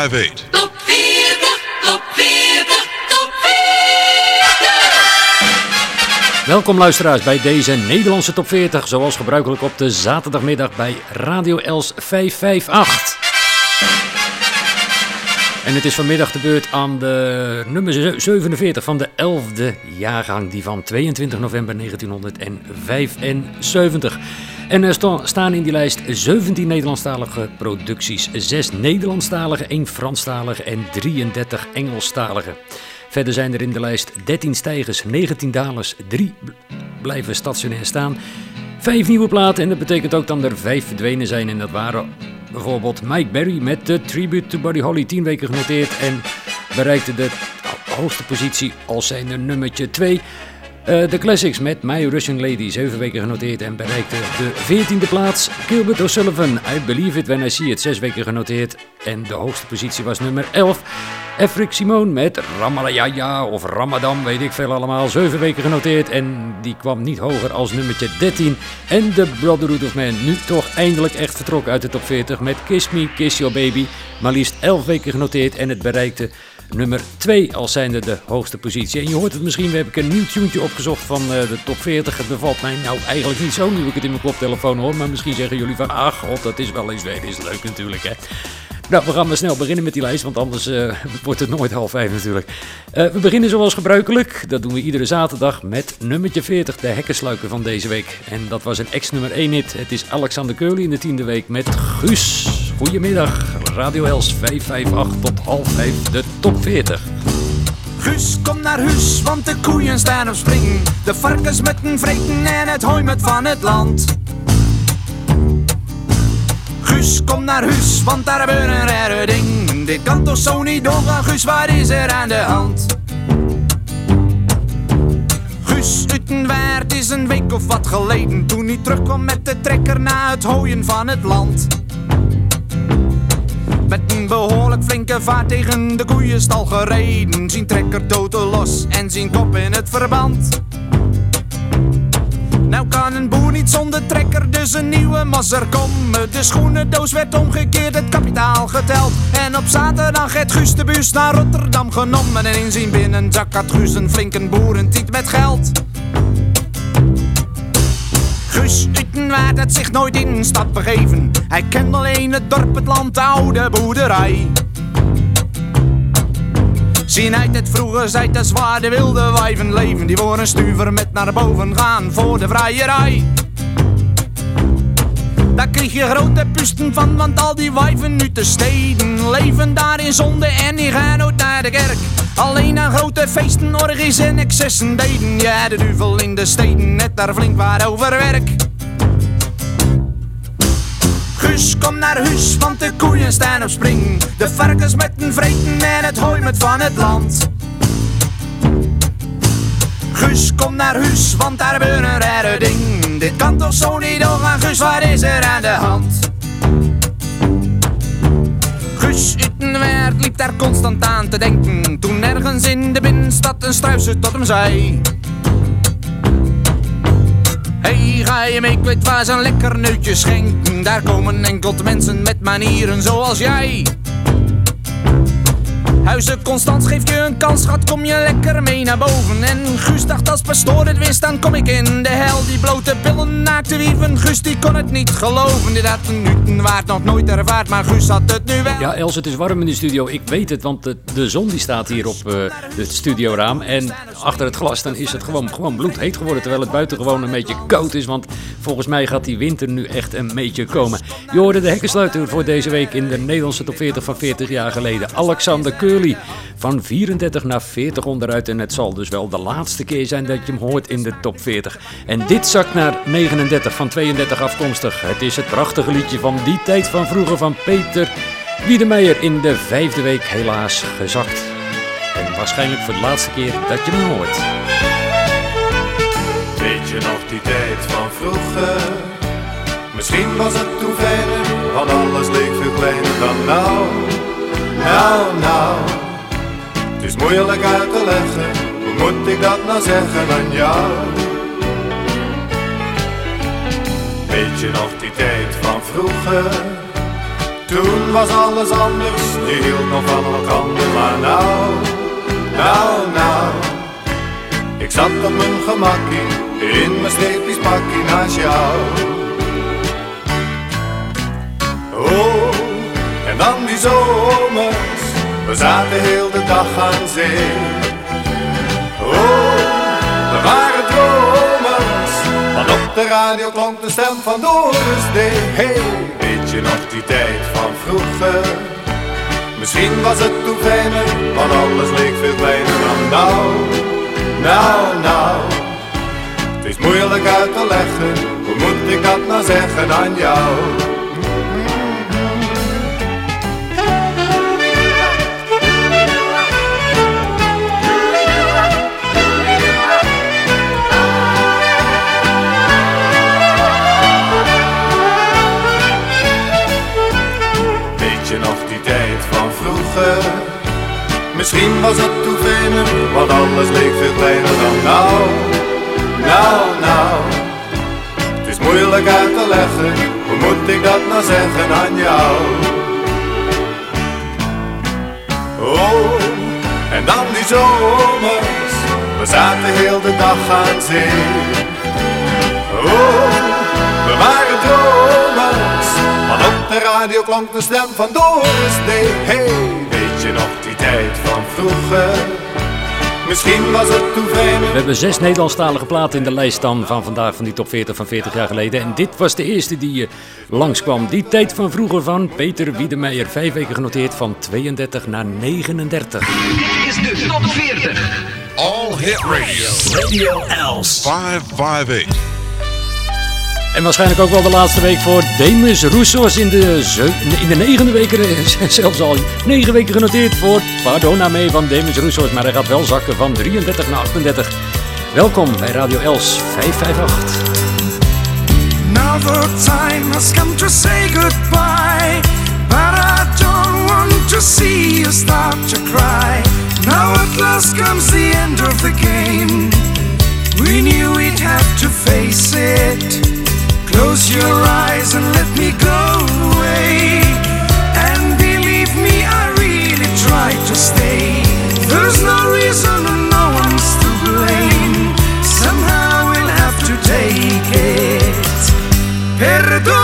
Top 40, top 40, top 40! Welkom luisteraars bij deze Nederlandse top 40, zoals gebruikelijk op de zaterdagmiddag bij Radio Els 558. En het is vanmiddag de beurt aan de nummer 47 van de 11e jaargang, die van 22 november 1975. En er staan in die lijst 17 Nederlandstalige producties, 6 Nederlandstalige, 1 Franstalige en 33 Engelstalige. Verder zijn er in de lijst 13 stijgers, 19 dalers, 3 blijven stationair staan, 5 nieuwe platen en dat betekent ook dat er 5 verdwenen zijn en dat waren bijvoorbeeld Mike Berry met de Tribute to Buddy Holly 10 weken genoteerd en bereikte de hoogste positie als zijn nummertje 2. Uh, de Classics met My Russian Lady, 7 weken genoteerd en bereikte de 14e plaats. Gilbert O'Sullivan, I Believe It When I See It, 6 weken genoteerd en de hoogste positie was nummer 11. Efrik Simon met Ramalaya of Ramadan, weet ik veel allemaal, 7 weken genoteerd en die kwam niet hoger als nummertje 13. En de Brotherhood of Man, nu toch eindelijk echt vertrokken uit de top 40 met Kiss Me, Kiss Your Baby, maar liefst 11 weken genoteerd en het bereikte nummer 2 als zijnde de hoogste positie. En je hoort het misschien, we heb ik een nieuw tuentje opgezocht van eh, de top 40. Het bevalt mij nou eigenlijk niet zo nu ik het in mijn koptelefoon hoor. Maar misschien zeggen jullie van, ach god, dat is wel eens weer is leuk natuurlijk hè. Nou, we gaan maar snel beginnen met die lijst, want anders uh, wordt het nooit half vijf natuurlijk. Uh, we beginnen zoals gebruikelijk, dat doen we iedere zaterdag, met nummertje 40, de hekkensluiker van deze week. En dat was een ex-nummer 1 hit. Het is Alexander Curly in de tiende week met Guus. Goedemiddag, Radio Els 558 tot half 5, de top 40. Guus, kom naar huis, want de koeien staan op spring. De varkens met een vreten en het hooi met van het land. Guus, kom naar huis, want daar gebeurt een rare ding. Dit kan toch zo niet doorgaan, Guus, wat is er aan de hand? Guus Utenwaard is een week of wat geleden Toen hij terugkwam met de trekker na het hooien van het land Met een behoorlijk flinke vaart tegen de koeienstal gereden Zien trekker totaal los en zien kop in het verband nou kan een boer niet zonder trekker, dus een nieuwe masser komen. De schoenendoos werd omgekeerd, het kapitaal geteld. En op zaterdag het Guus de bus naar Rotterdam genomen. En in zijn binnenzak had Guus een flinke boerentiet met geld. Guus Utenwaard had zich nooit in een stad begeven. Hij kent alleen het dorp, het land, de oude boerderij. Zien uit het vroege zijt de zwaar de wilde wijven leven. Die voor een stuver met naar boven gaan voor de vrijerij. Daar kreeg je grote pusten van, want al die wijven nu te steden leven daar in zonde en die gaan nooit naar de kerk. Alleen aan grote feesten, orgies en excessen deden. Ja, de duvel in de steden, net daar flink waar over werk. Guus, kom naar huis, want de koeien staan op spring. De varkens met een vreten en het hooi met van het land. Guus, kom naar huis, want daar gebeurt een rare ding. Dit kan toch zo niet doorgaan, Guus, wat is er aan de hand? Guus Utenwaard liep daar constant aan te denken. Toen ergens in de binnenstad een struisje tot hem zei. Hey, ga je mee, ik weet waar ze een lekker neutje schenken. Daar komen enkel mensen met manieren zoals jij. Huizen Constans geeft je een kans, schat, kom je lekker mee naar boven. En Guus dacht als pastoor het wist, dan kom ik in de hel. Die blote billen naakte wieven, Guus die kon het niet geloven. Dit had een waard nog nooit ervaard, maar Guus had het nu wel. Ja, Els, het is warm in de studio. Ik weet het, want de, de zon die staat hier op uh, het studioraam. En achter het glas dan is het gewoon, gewoon bloedheet geworden. Terwijl het buiten gewoon een beetje koud is. Want volgens mij gaat die winter nu echt een beetje komen. Je hoorde de hekkensluiter voor deze week in de Nederlandse top 40 van 40 jaar geleden. Alexander Van 34 naar 40 onderuit. En het zal dus wel de laatste keer zijn dat je hem hoort in de top 40. En dit zakt naar 39 van 32 afkomstig. Het is het prachtige liedje van die tijd van vroeger van Peter Wiedemeijer in de vijfde week helaas gezakt. En waarschijnlijk voor de laatste keer dat je hem hoort. Weet je nog die tijd van vroeger? Misschien was het toen verder, want alles leek veel kleiner dan nou. Nou, nou, het is moeilijk uit te leggen. Hoe moet ik dat nou zeggen aan jou? Weet je nog die tijd van vroeger? Toen was alles anders, je hield nog van elkaar, maar nou, nou, nou. Ik zat op mijn gemakkie, in mijn streepjes pakkie naast jou. Oh, dan die zomers, we zaten heel de dag aan zee. Oh, we waren dromers, want op de radio klonk de stem van Doris D. Hey, weet je nog die tijd van vroeger? Misschien was het toen fijner, want alles leek veel kleiner dan nou. Nou, nou. Het is moeilijk uit te leggen, hoe moet ik dat nou zeggen aan jou? Misschien was het fijner, want alles leek veel kleiner dan nou. Nou, nou. Het is moeilijk uit te leggen, hoe moet ik dat nou zeggen aan jou? Oh, en dan die zomers, we zaten heel de dag aan zee. Oh, we waren dromers, radio klonk de stem van Doris D. Hey, weet je nog die tijd van vroeger? Misschien was het toen vreemd. We hebben zes Nederlandstalige platen in de lijst dan van vandaag van die top 40 van 40 jaar geleden. En dit was de eerste die uh, langskwam. Die tijd van vroeger van Peter Wiedemeijer. Vijf weken genoteerd van 32 naar 39. Dit is de top 40. All Hit Radio. Radio Els. 558. En waarschijnlijk ook wel de laatste week voor Demis Roussos in de, in de negende week, eh, zelfs al negen weken genoteerd voor Pardona mee van Demis Roussos. Maar hij gaat wel zakken van 33 naar 38. Welkom bij Radio Els 558. Now the time has come to say goodbye. But I don't want to see you start to cry. Now at last comes the end of the game. We knew we'd have to face it. Close your eyes and let me go away. And believe me, I really tried to stay. There's no reason and no one's to blame. Somehow we'll have to take it. Perdoname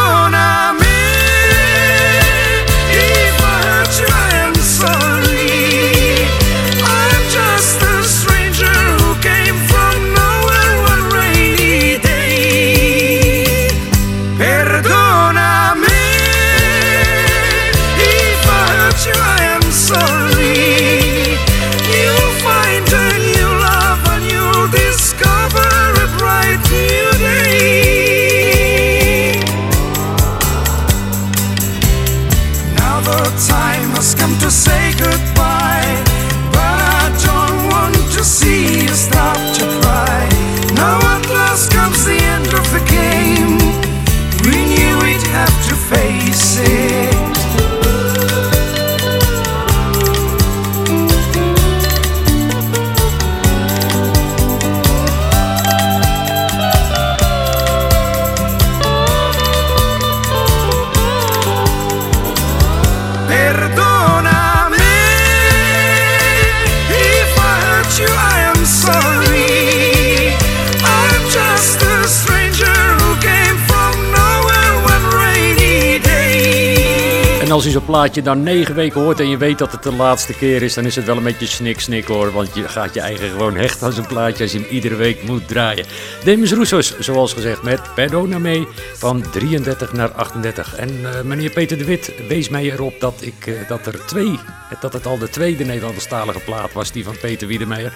als je zo'n plaatje dan negen weken hoort en je weet dat het de laatste keer is, dan is het wel een beetje snik snik hoor. Want je gaat je eigen gewoon hecht aan zo'n plaatje als je hem iedere week moet draaien. Demis Roussos, zoals gezegd, met Perdona mee van 33 naar 38. En eh, meneer Peter de Wit wees mij erop dat, ik, eh, dat er twee, dat het al de tweede Nederlandstalige plaat was, die van Peter Wiedemeijer.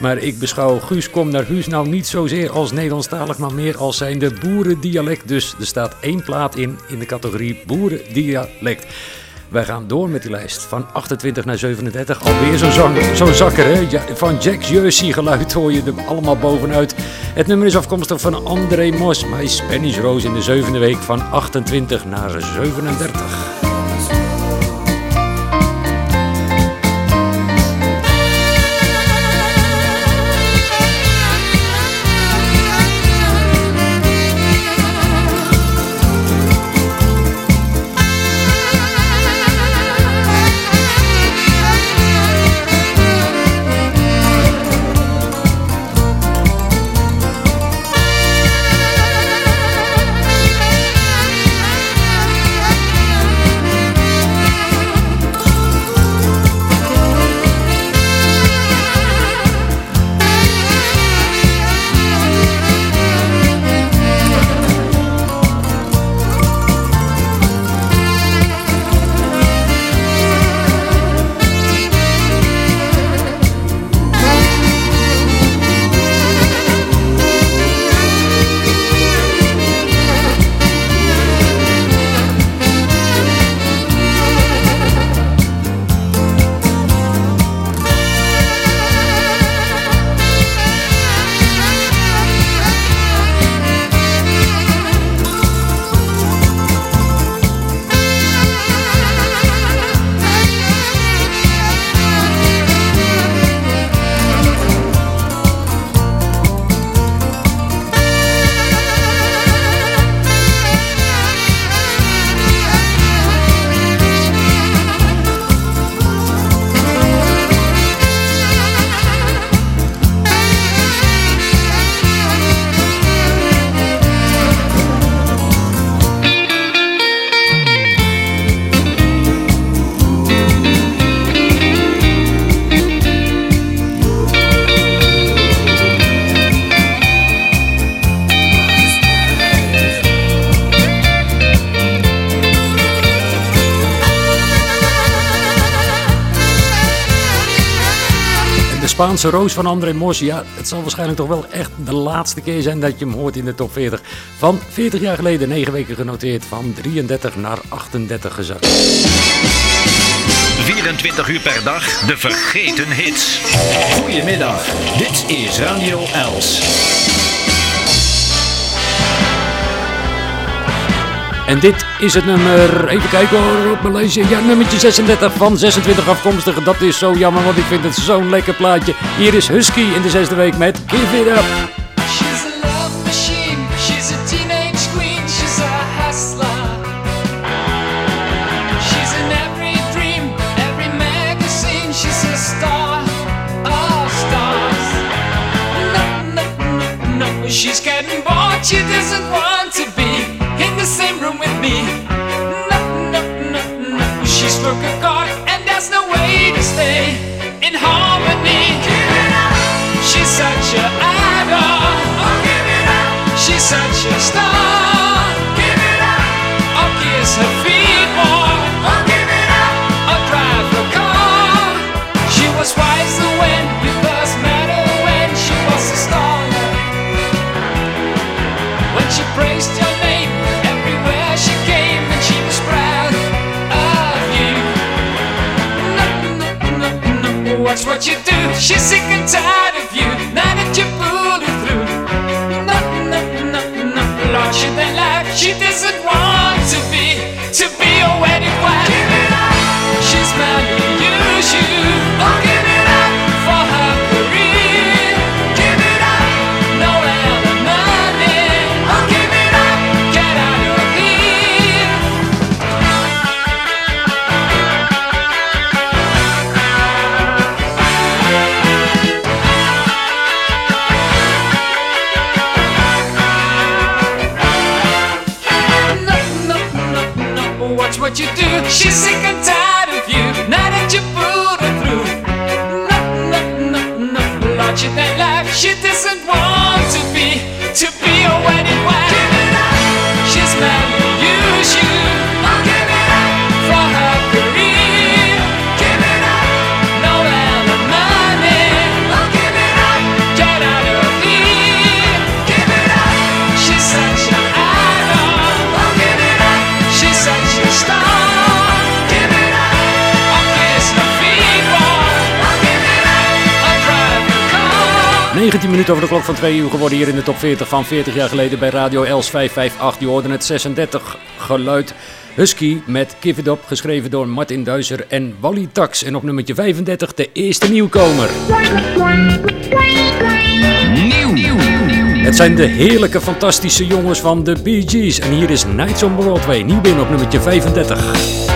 Maar ik beschouw Guus Kom naar Huus nou niet zozeer als Nederlandstalig, maar meer als zijnde boerendialect. Dus er staat één plaat in, in de categorie boerendialect. Wij gaan door met die lijst. Van 28 naar 37. Alweer zo'n zo'n zakker, hè? Van Jack's Jersey geluid hoor je er allemaal bovenuit. Het nummer is afkomstig van André Mos. My Spanish Rose in de zevende week van 28 naar 37. Spaanse Roos van André Mos. Ja, het zal waarschijnlijk toch wel echt de laatste keer zijn dat je hem hoort in de top 40. Van 40 jaar geleden, 9 weken genoteerd, van 33 naar 38 gezakt. 24 uur per dag, de vergeten hits. Goedemiddag, dit is Radio Els. En dit is het nummer, even kijken hoor, op mijn lijstje. Ja, nummertje 36 van 26 afkomstige. Dat is zo jammer, want ik vind het zo'n lekker plaatje. Hier is Husky in de zesde week met Give It twee worden geworden hier in de top 40 van 40 jaar geleden bij Radio Els 558. Je hoorde het 36 geluid Husky met Give It Up, geschreven door Martin Duizer en Wally Tax. En op nummertje 35 de eerste nieuwkomer. Nieuw. Het zijn de heerlijke, fantastische jongens van de Bee Gees. En hier is Nights on Broadway, nieuw binnen op nummertje 35.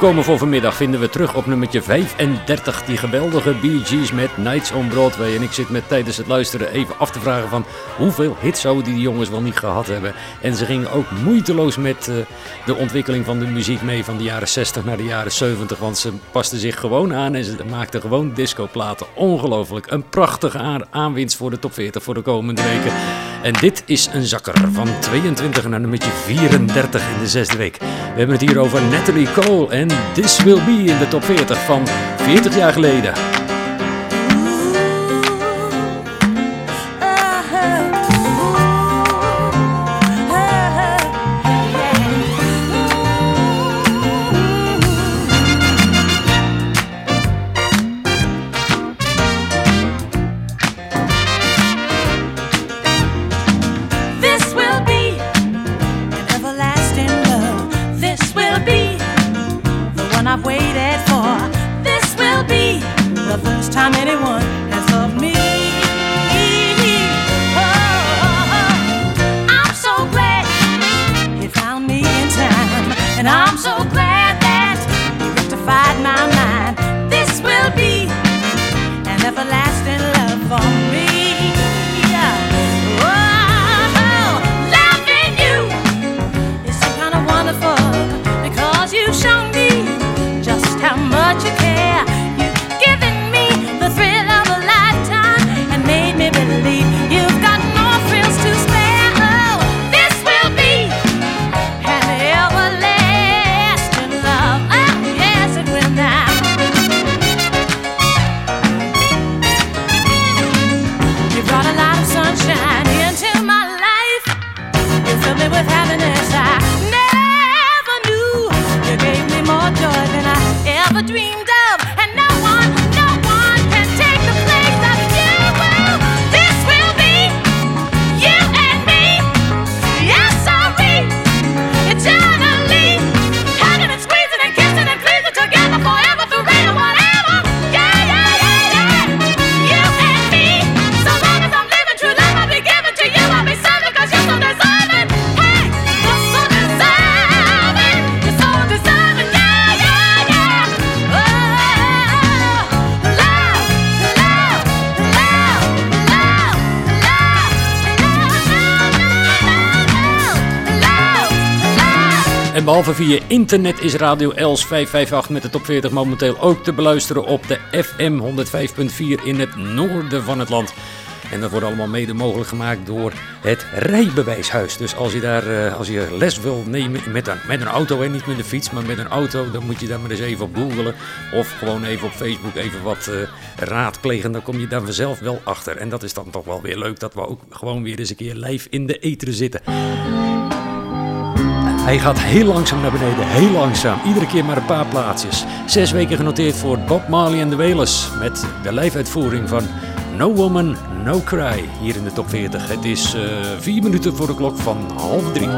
Nieuwkomer voor vanmiddag vinden we terug op nummertje 35. Die geweldige Bee Gees met Nights on Broadway. En ik zit met tijdens het luisteren even af te vragen van hoeveel hits zouden die jongens wel niet gehad hebben. En ze gingen ook moeiteloos met uh, de ontwikkeling van de muziek mee van de jaren 60 naar de jaren 70. Want ze pasten zich gewoon aan en ze maakten gewoon discoplaten. Ongelooflijk. Een prachtige aanwinst voor de top 40 voor de komende weken. En dit is een zakker van 22 naar nummertje 34 in de zesde week. We hebben het hier over Natalie Cole en This Will Be in de top 40 van 40 jaar geleden. Via internet is Radio Els 558 met de top 40 momenteel ook te beluisteren op de FM 105.4 in het noorden van het land. En dat wordt allemaal mede mogelijk gemaakt door het rijbewijshuis. Dus als je daar uh, als je les wil nemen met een, met een auto en niet met een fiets, maar met een auto, dan moet je daar maar eens even op googelen. Of gewoon even op Facebook even wat uh, raadplegen. Dan kom je daar vanzelf wel achter. En dat is dan toch wel weer leuk dat we ook gewoon weer eens een keer live in de eteren zitten. Hij gaat heel langzaam naar beneden, heel langzaam. Iedere keer maar een paar plaatsjes. Zes weken genoteerd voor Bob Marley en de Wailers. Met de live-uitvoering van No Woman, No Cry. Hier in de top 40. Het is uh, vier minuten voor de klok van half drie.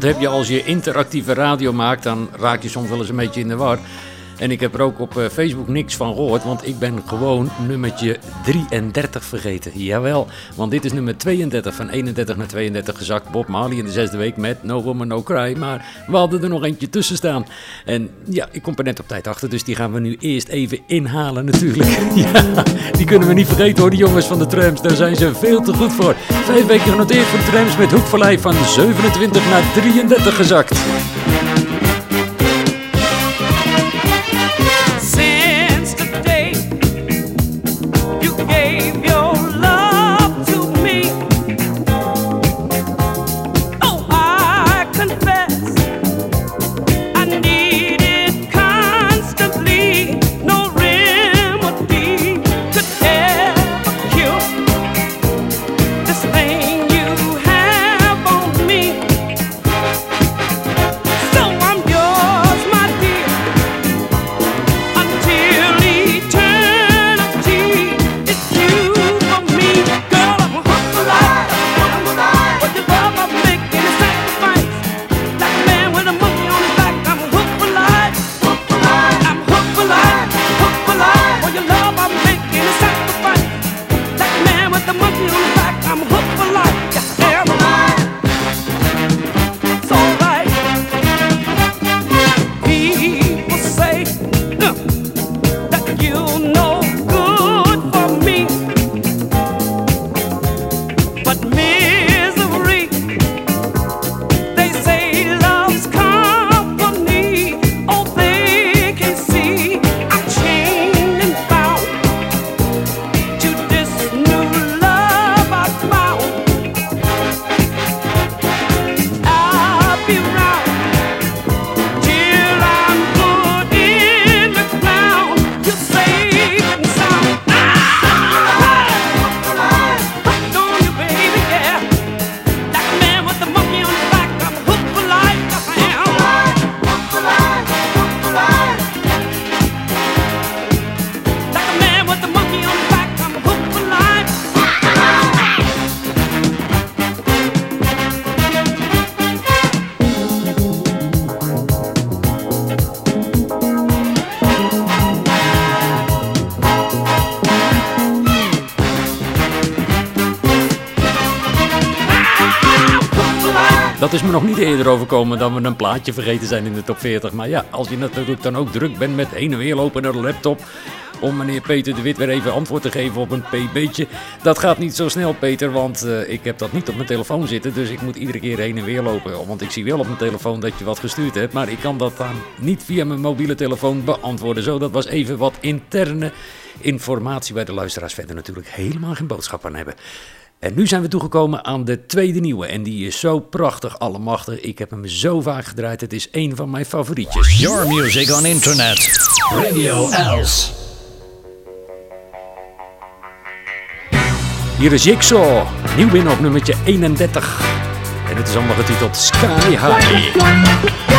Dat heb je als je interactieve radio maakt, dan raak je soms wel eens een beetje in de war. En ik heb er ook op eh, Facebook niks van gehoord, want ik ben gewoon nummertje 33 vergeten. Jawel, want dit is nummer 32 van 31 naar 32 gezakt. Bob Marley in de zesde week met No Woman No Cry. Maar we hadden er nog eentje tussen staan. En ja, ik kom er net op tijd achter, dus die gaan we nu eerst even inhalen natuurlijk. ja, die kunnen we niet vergeten hoor, die jongens van de trams. Daar zijn ze veel te goed voor. Vijf weken genoteerd voor de trams met Hoek van van 27 naar 33 gezakt. Nog niet eerder overkomen dan we een plaatje vergeten zijn in de top 40. Maar ja, als je natuurlijk dan ook druk bent met heen en weer lopen naar de laptop. Om meneer Peter de Wit weer even antwoord te geven op een pb'tje. Dat gaat niet zo snel, Peter, want eh, ik heb dat niet op mijn telefoon zitten. Dus ik moet iedere keer heen en weer lopen. Want ik zie wel op mijn telefoon dat je wat gestuurd hebt. Maar ik kan dat dan niet via mijn mobiele telefoon beantwoorden. Zo, dat was even wat interne informatie waar de luisteraars verder natuurlijk helemaal geen boodschap aan hebben. En nu zijn we toegekomen aan de tweede nieuwe. En die is zo prachtig allemachtig. Ik heb hem zo vaak gedraaid. Het is een van mijn favorietjes. Your music on internet. Radio Els. Hier is Jigsaw. Nieuw binnen op nummertje 31. En het is allemaal getiteld Sky High.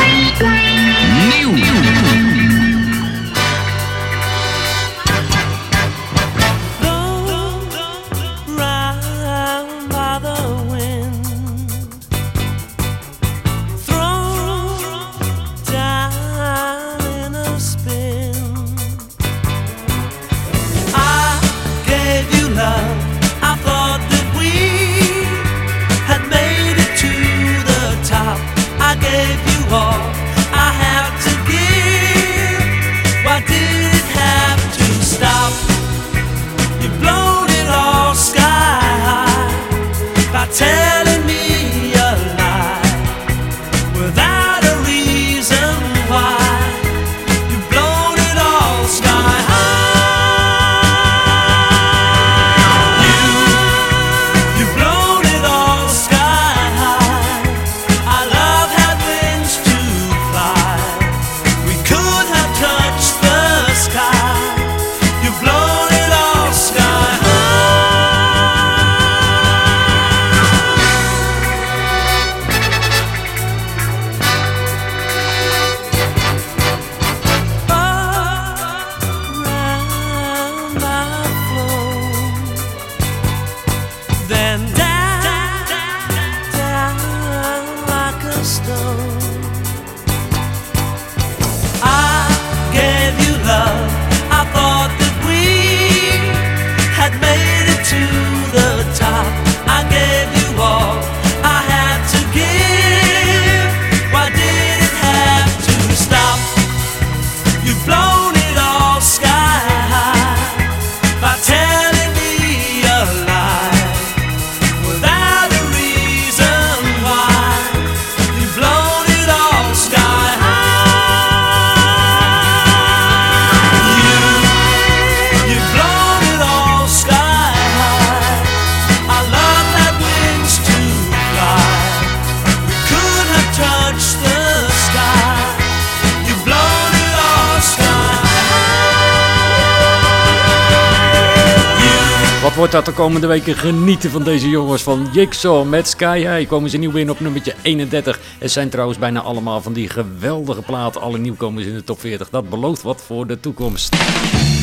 Komende weken genieten van deze jongens van Jigsaw met Sky High. Komen ze nieuw in op nummertje 31. Het zijn trouwens bijna allemaal van die geweldige platen. Alle nieuwkomers in de top 40. Dat belooft wat voor de toekomst.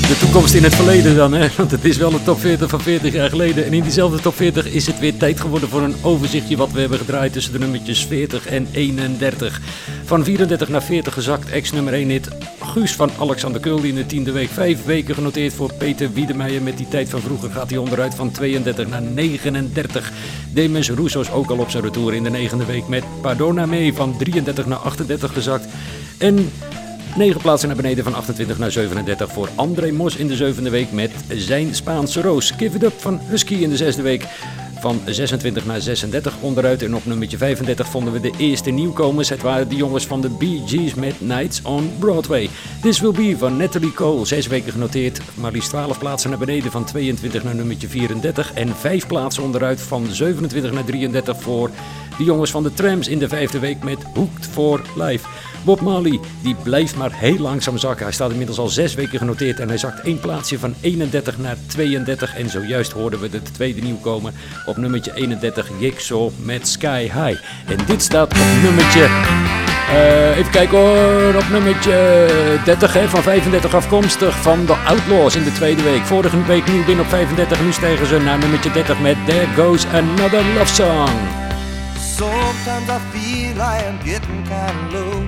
De toekomst in het verleden dan, hè? want het is wel een top 40 van 40 jaar geleden. En in diezelfde top 40 is het weer tijd geworden voor een overzichtje wat we hebben gedraaid tussen de nummertjes 40 en 31. Van 34 naar 40 gezakt, ex nummer 1 hit. Guus van Alexander Kuldi in de tiende week. Vijf weken genoteerd voor Peter Wiedemeijer. Met die tijd van vroeger gaat hij onderuit van 32 naar 39. Demis Rousseau is ook al op zijn retour in de negende week met Pardona mee van 33 naar 38 gezakt. En 9 plaatsen naar beneden van 28 naar 37 voor André Mos in de zevende week met zijn Spaanse roos. Give it up van Husky in de zesde week van 26 naar 36 onderuit. En op nummertje 35 vonden we de eerste nieuwkomers. Het waren de jongens van de Bee Gees met Nights on Broadway. This Will Be van Natalie Cole. Zes weken genoteerd, maar liefst 12 plaatsen naar beneden van 22 naar nummertje 34. En 5 plaatsen onderuit van 27 naar 33 voor de jongens van de Trams in de vijfde week met Hooked for Life. Bob Marley, die blijft maar heel langzaam zakken. Hij staat inmiddels al zes weken genoteerd en hij zakt één plaatsje van 31 naar 32. En zojuist hoorden we de tweede nieuwkomer op nummertje 31, Jigsaw met Sky High. En dit staat op nummertje... eh, even kijken hoor, op nummertje 30 hè, van 35 afkomstig van de Outlaws in de tweede week. Vorige week nieuw binnen op 35, nu stegen ze naar nummertje 30 met There Goes Another Love Song. Sometimes I feel I getting kind.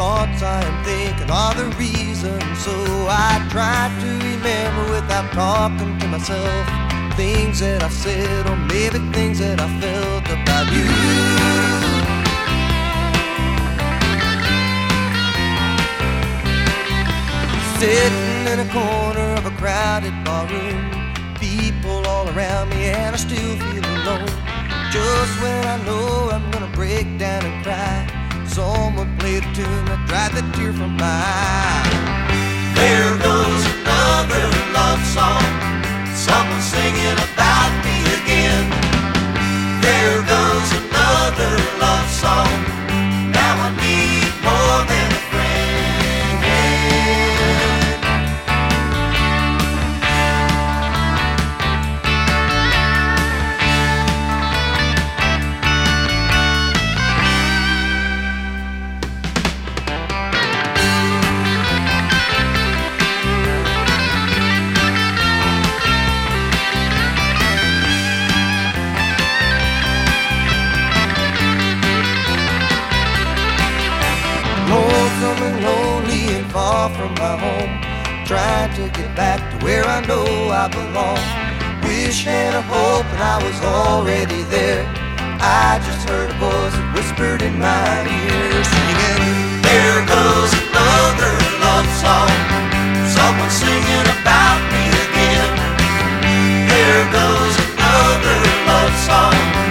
Thoughts I am thinking are the reason. So I try to remember without talking to myself. Things that I've said, or maybe things that I felt about you. Sitting in a corner of a crowded barroom. People all around me, and I still feel alone. Just when I know I'm gonna break down and cry, someone played a tune that dried the tear from my eye. There goes another love song, someone singing about me again. There goes another love song. Now I need more than where I know I belong. Wish and a hope and I was already there. I just heard a voice that whispered in my ear, singing, There goes another love song. Someone singing about me again. There goes another love song.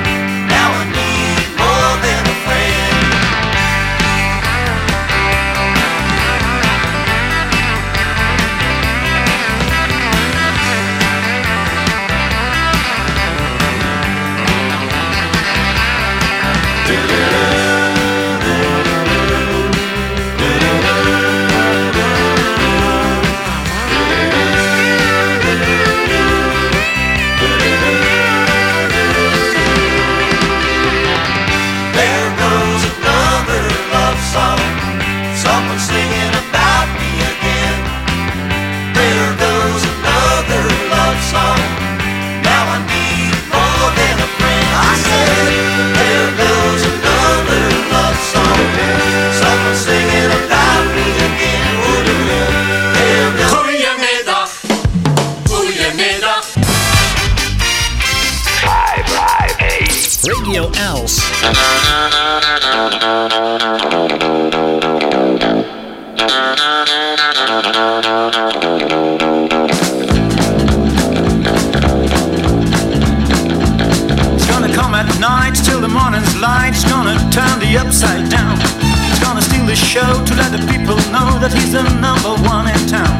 show to let the people know that he's the number one in town.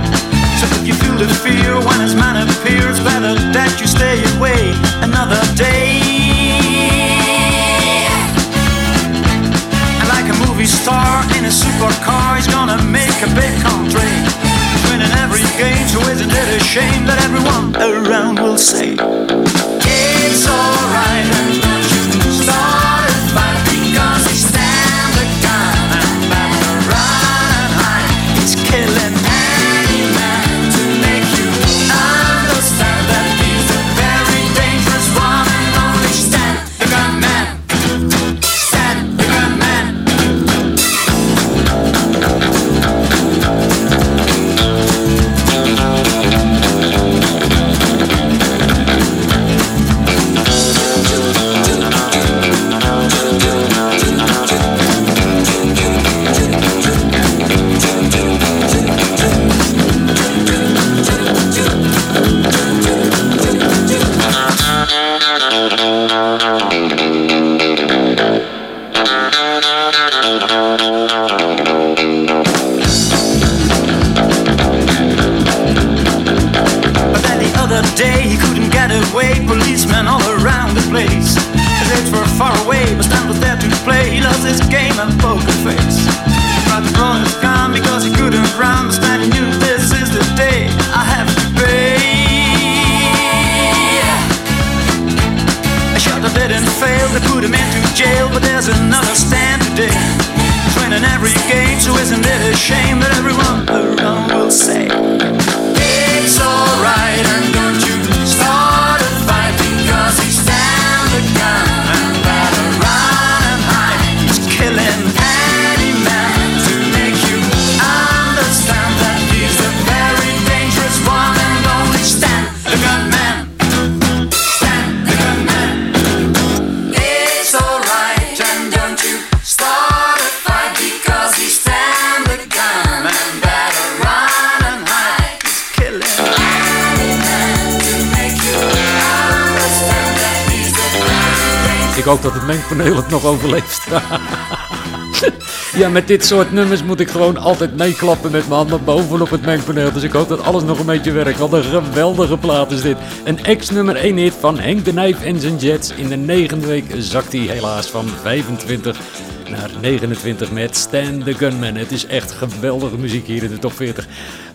So if you feel the fear when his man appears, better that you stay away another day. And like a movie star in a supercar, he's gonna make a big country. Winning every game, so isn't it a shame that everyone around will say, It's alright. het nog overleeft. ja, met dit soort nummers moet ik gewoon altijd meeklappen met mijn handen bovenop het mengpaneel. Dus ik hoop dat alles nog een beetje werkt. Wat een geweldige plaat is dit. Een ex-nummer 1 hit van Henk de Nijf en zijn Jets. In de negende week zakt hij helaas van 25 naar 29 met Stan the Gunman. Het is echt geweldige muziek hier in de top 40.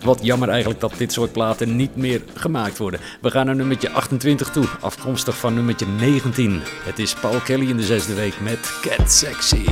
Wat jammer eigenlijk dat dit soort platen niet meer gemaakt worden. We gaan naar nummertje 28 toe, afkomstig van nummertje 19. Het is Paul Kelly in de zesde week met Cat Sexy.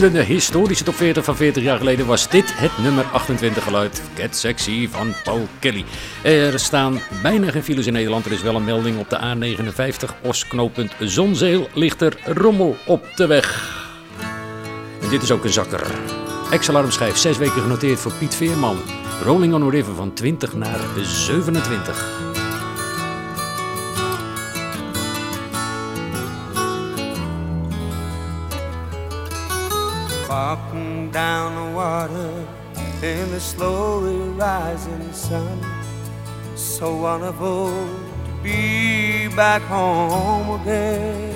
De historische top 40 van 40 jaar geleden was dit het nummer 28 geluid Get Sexy van Paul Kelly. Er staan bijna geen files in Nederland. Er is wel een melding op de A59 Osknooppunt Zonzeel. Ligt er rommel op de weg. En dit is ook een zakker. Ex-alarmschijf, 6 weken genoteerd voor Piet Veerman. Rolling on the River van 20 naar 27. slowly rising sun. So wonderful to be back home again.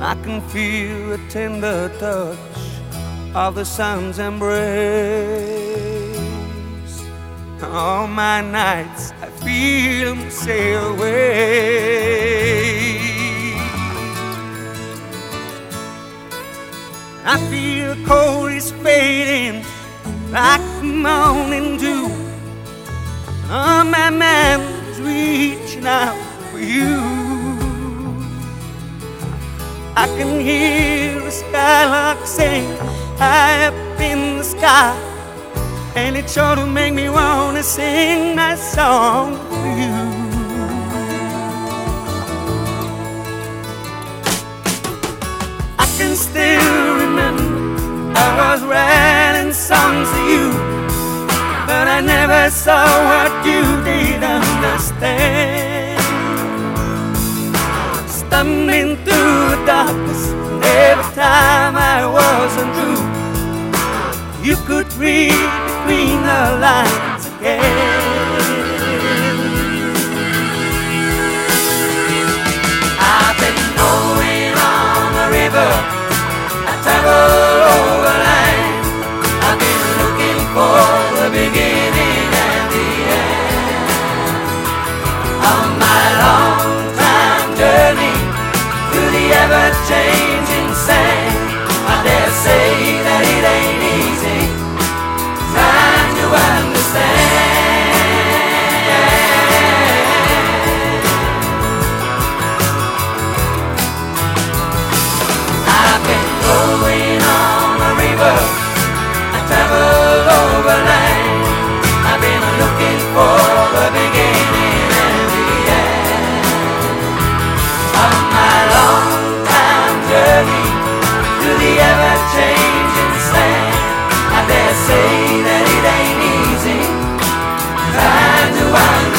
I can feel the tender touch of the sun's embrace. All my nights I feel them sail away. I feel cold is fading like morning dew. Oh, my man is reaching out for you. I can hear a skylark sing high up in the sky, and it sure to make me wanna sing my song for you. I can still remember I was writing songs to you, but I never saw what you did understand. Stumbling through the darkness, and every time I wasn't true, you could read between the lines again. I've been going on the river, I travel ever-changing sand. I dare say that it ain't Bye.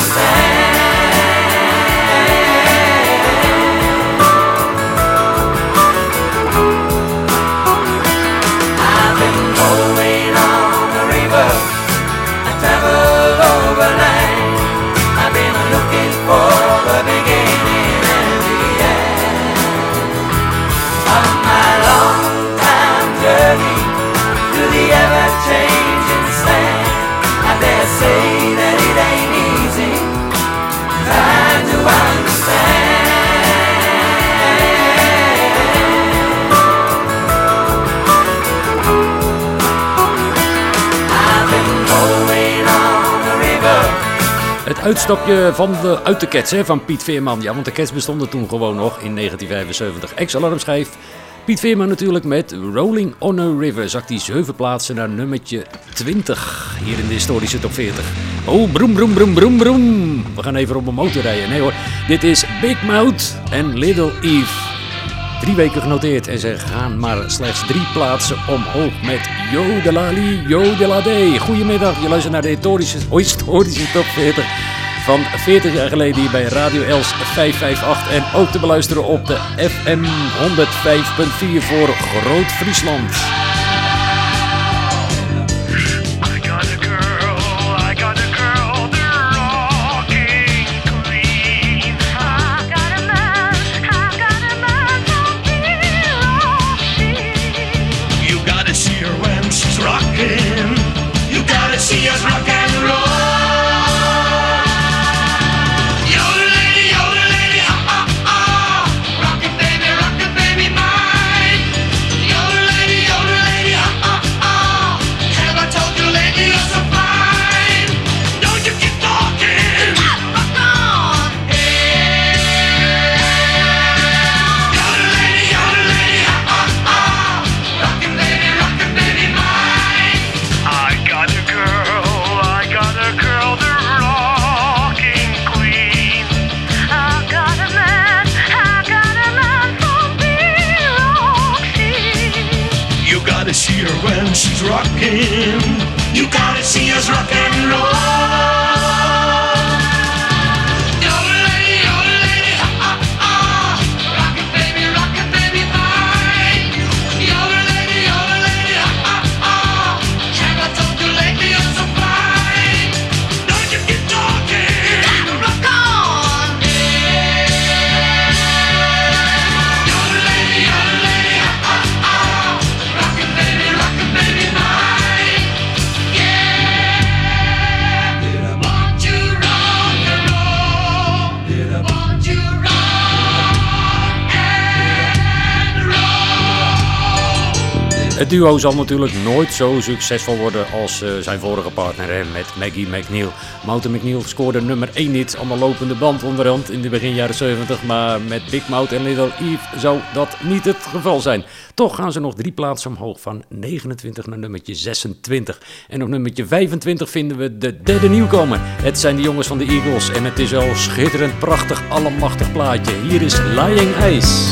Uitstapje van de, uit de Cats hè, van Piet Veerman. Ja, want de Cats bestonden toen gewoon nog in 1975. Ex-alarmschijf. Piet Veerman natuurlijk met Rolling on a River. Zakt hij zeven plaatsen naar nummertje 20 hier in de historische top 40. Oh, broem, broem, broem, broem, broem. We gaan even op een motor rijden. Nee hoor, dit is Big Mouth en Little Eve. Drie weken genoteerd en ze gaan maar slechts drie plaatsen omhoog met Jodelali, Jodelade. Goedemiddag, je luistert naar de historische, historische top 40 van 40 jaar geleden hier bij Radio Els 558. En ook te beluisteren op de FM 105.4 voor Groot Het duo zal natuurlijk nooit zo succesvol worden als eh, zijn vorige partner hè, met Maggie McNeil. Mountain McNeil scoorde nummer 1 hits, allemaal lopende band onderhand in de begin jaren 70. Maar met Big Mouth en Little Eve zou dat niet het geval zijn. Toch gaan ze nog drie plaatsen omhoog van 29 naar nummertje 26. En op nummertje 25 vinden we de derde nieuwkomer. Het zijn de jongens van de Eagles en het is al schitterend prachtig allemachtig plaatje. Hier is Lying Ice.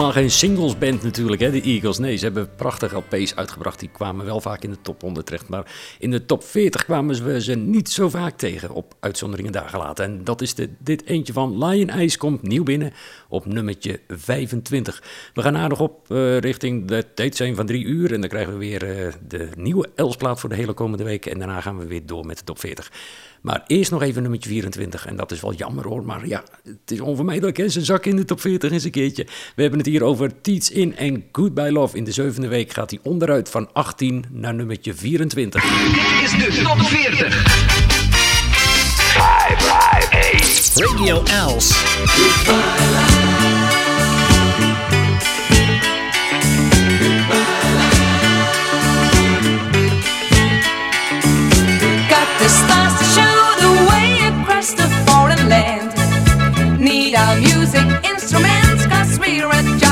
Helemaal geen singlesband natuurlijk, hè, de Eagles. Nee, ze hebben prachtige LP's uitgebracht. Die kwamen wel vaak in de top 100 terecht. Maar in de top 40 kwamen we ze niet zo vaak tegen, op uitzonderingen daar gelaten. En dat is de, dit eentje van Lion Eyes komt nieuw binnen op nummertje 25. We gaan aardig op eh, richting de tijdseen van drie uur. En dan krijgen we weer eh, de nieuwe Elsplaat voor de hele komende week. En daarna gaan we weer door met de top 40. Maar eerst nog even nummertje 24. En dat is wel jammer hoor. Maar ja, het is onvermijdelijk. Hè? Zijn zak in de top 40 eens een keertje. We hebben het hier over Teach In en Goodbye Love. In de zevende week gaat hij onderuit van 18 naar nummertje 24. Dit is de top 40. 558. Radio Els.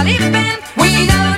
We know.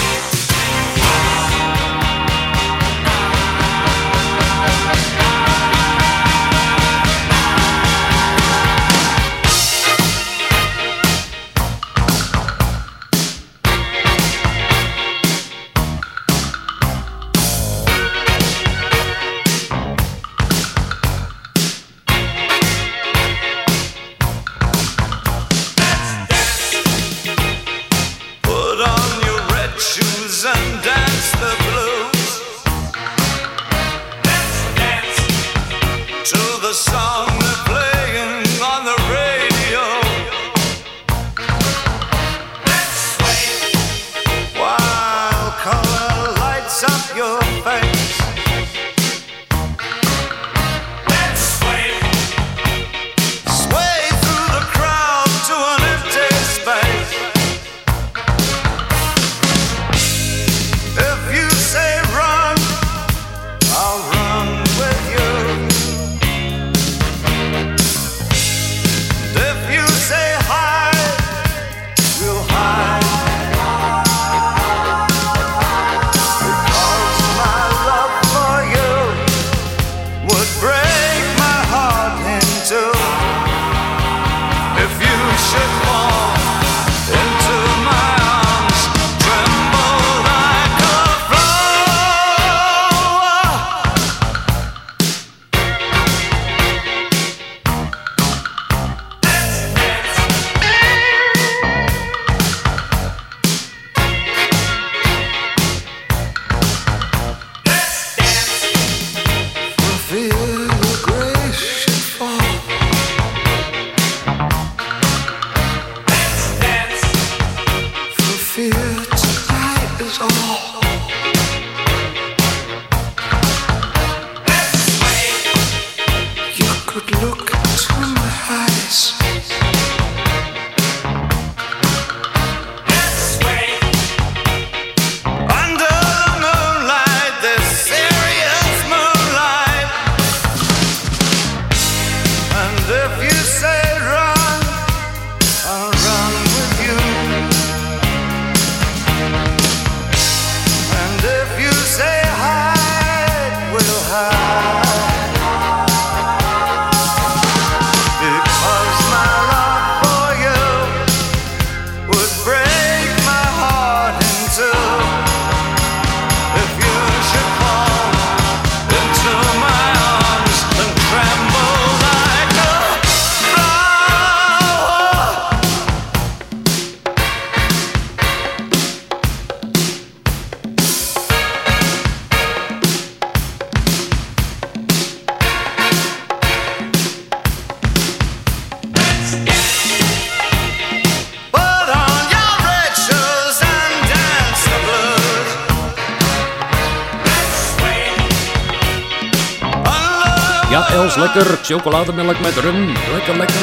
Chocolademelk met rum. Lekker, lekker.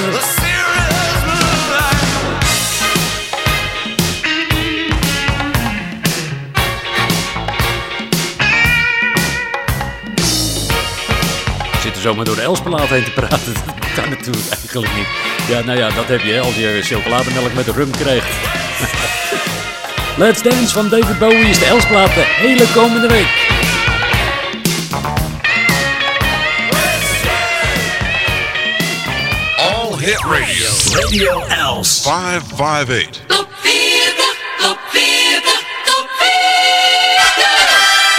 Er zomaar door de Elsplaat heen te praten. Dat kan natuurlijk eigenlijk niet. Ja, nou ja, dat heb je als je chocolademelk met rum krijgt. Let's Dance van David Bowie is de Elsplaat de hele komende week. Hit Radio. Radio Els. 558.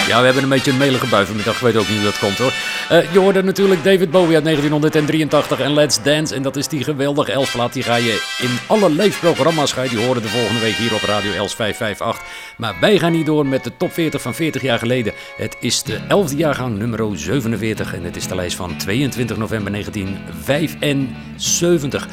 Ja, we hebben een beetje een melige bui vanmiddag. Ik weet ook niet hoe dat komt hoor. Eh, je hoorde natuurlijk David Bowie uit 1983 en Let's Dance. En dat is die geweldige Elsplaat. Die ga je in alle leefprogramma's ga je die horen de volgende week hier op Radio Els 558. Maar wij gaan niet door met de top 40 van 40 jaar geleden. Het is de 11e jaargang nummer 47 en het is de lijst van 22 november 1975.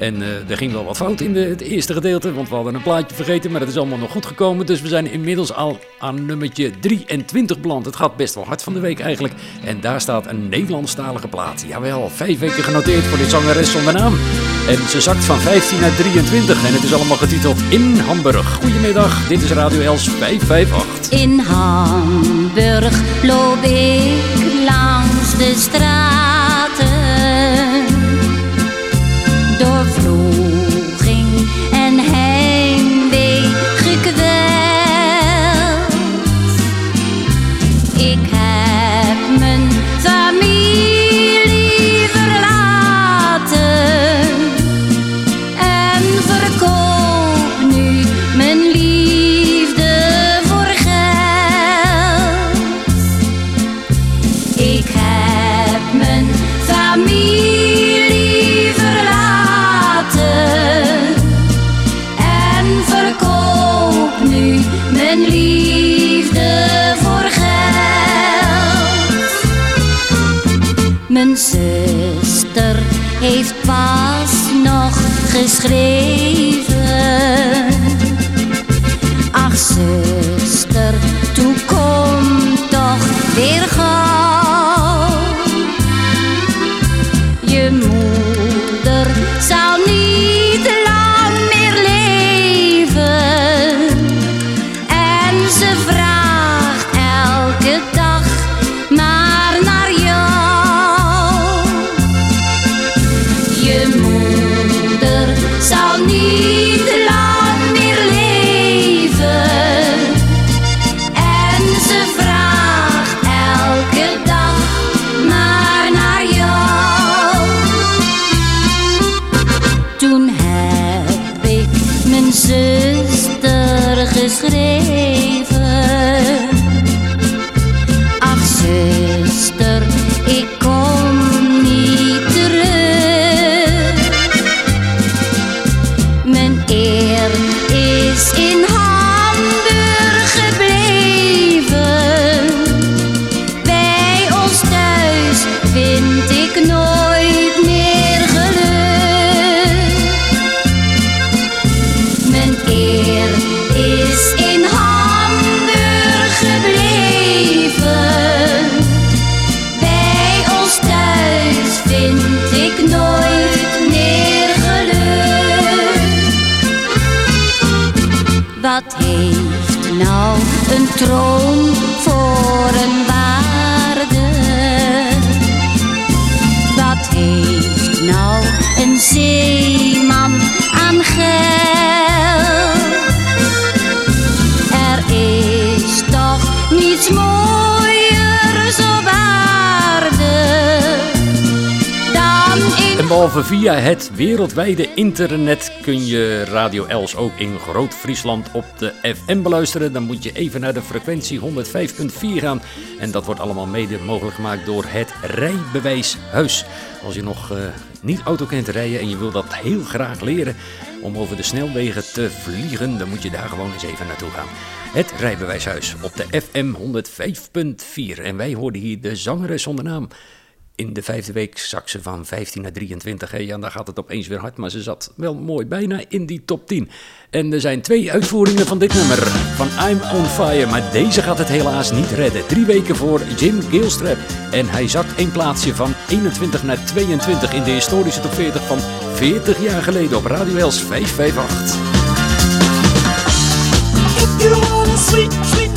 En eh, er ging wel wat fout in de, het eerste gedeelte, want we hadden een plaatje vergeten, maar het is allemaal nog goed gekomen. Dus we zijn inmiddels al aan nummertje 23 beland. Het gaat best wel hard van de week eigenlijk. En daar staat een Nederlandstalige plaat. Jawel, vijf weken genoteerd voor dit zangeres zonder naam. En ze zakt van 15 naar 23 en het is allemaal getiteld In Hamburg. Goedemiddag, dit is Radio Els 558. In Hamburg loop ik langs de straten. Pas nog geschreven. Een troon behalve via het wereldwijde internet kun je Radio Els ook in Groot-Friesland op de FM beluisteren. Dan moet je even naar de frequentie 105.4 gaan. En dat wordt allemaal mede mogelijk gemaakt door het Rijbewijshuis. Als je nog eh, niet auto kent rijden en je wil dat heel graag leren om over de snelwegen te vliegen, dan moet je daar gewoon eens even naartoe gaan. Het Rijbewijshuis op de FM 105.4. En wij hoorden hier de zangeres zonder naam. In de vijfde week zak ze van 15 naar 23. Hè? Ja, dan gaat het opeens weer hard, maar ze zat wel mooi bijna in die top 10. En er zijn twee uitvoeringen van dit nummer, van I'm On Fire. Maar deze gaat het helaas niet redden. Drie weken voor Jim Gilstrap. En hij zakt één plaatsje van 21 naar 22 in de historische top 40 van 40 jaar geleden op Radio Els 558. If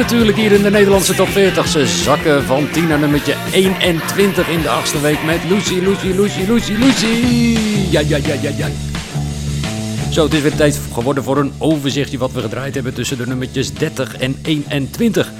natuurlijk hier in de Nederlandse top 40. Ze zakken van 10 naar nummertje 21 in de achtste week met Lucy, Lucy, Lucy, Lucy, Lucy. Ja, ja, ja, ja, ja. Zo, het is weer tijd geworden voor een overzichtje wat we gedraaid hebben tussen de nummertjes 30 en 21.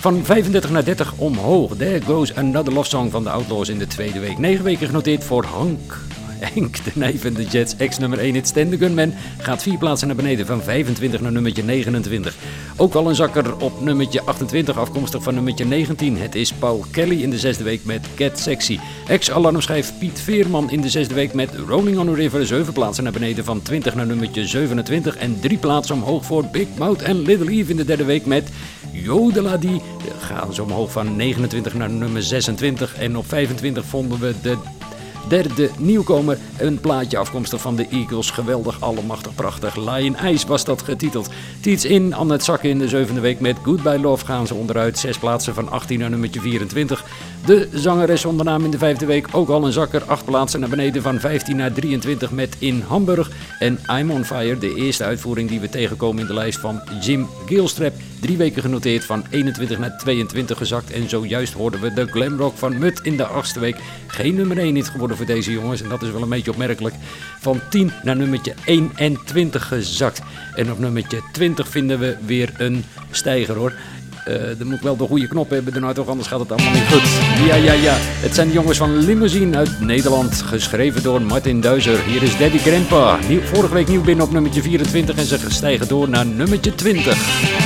Van 35 naar 30 omhoog. There goes another love song van de Outlaws in de tweede week. 9 weken genoteerd voor Hank. Henk de Nijf en de Jets, ex nummer 1 in Stand the Gunman, gaat vier plaatsen naar beneden van 25 naar nummertje 29. Ook al een zakker op nummertje 28, afkomstig van nummertje 19. Het is Paul Kelly in de zesde week met Cat Sexy. Ex-alarmschijf Piet Veerman in de zesde week met Rolling on the River. Zeven plaatsen naar beneden van 20 naar nummertje 27. En drie plaatsen omhoog voor Big Mouth en Little Eve in de derde week met Jodeladi. Gaan ze omhoog van 29 naar nummer 26. En op 25 vonden we de derde nieuwkomer. Een plaatje afkomstig van de Eagles. Geweldig, allemachtig, prachtig. Lion Eyes was dat getiteld. Tiets in, aan het zakken in de zevende week met Goodbye Love gaan ze onderuit. Zes plaatsen van 18 naar nummertje 24. De zangeres zonder naam in de vijfde week ook al een zakker. Acht plaatsen naar beneden van 15 naar 23 met In Hamburg. En I'm on Fire, de eerste uitvoering die we tegenkomen in de lijst van Jim Gilstrap. Drie weken genoteerd van 21 naar 22 gezakt. En zojuist hoorden we de glamrock van Mut in de achtste week. Geen nummer 1 niet geworden voor deze jongens. En dat is wel een beetje opmerkelijk. Van 10 naar nummertje 21 gezakt. En op nummertje 20 vinden we weer een stijger hoor. Eh, dan moet ik wel de goede knop hebben, daarna toch, anders gaat het allemaal niet goed. Ja, ja, ja. Het zijn de jongens van Limousine uit Nederland, geschreven door Martin Duizer. Hier is Daddy Grandpa. Vorige week nieuw binnen op nummertje 24 en ze stijgen door naar nummertje 20.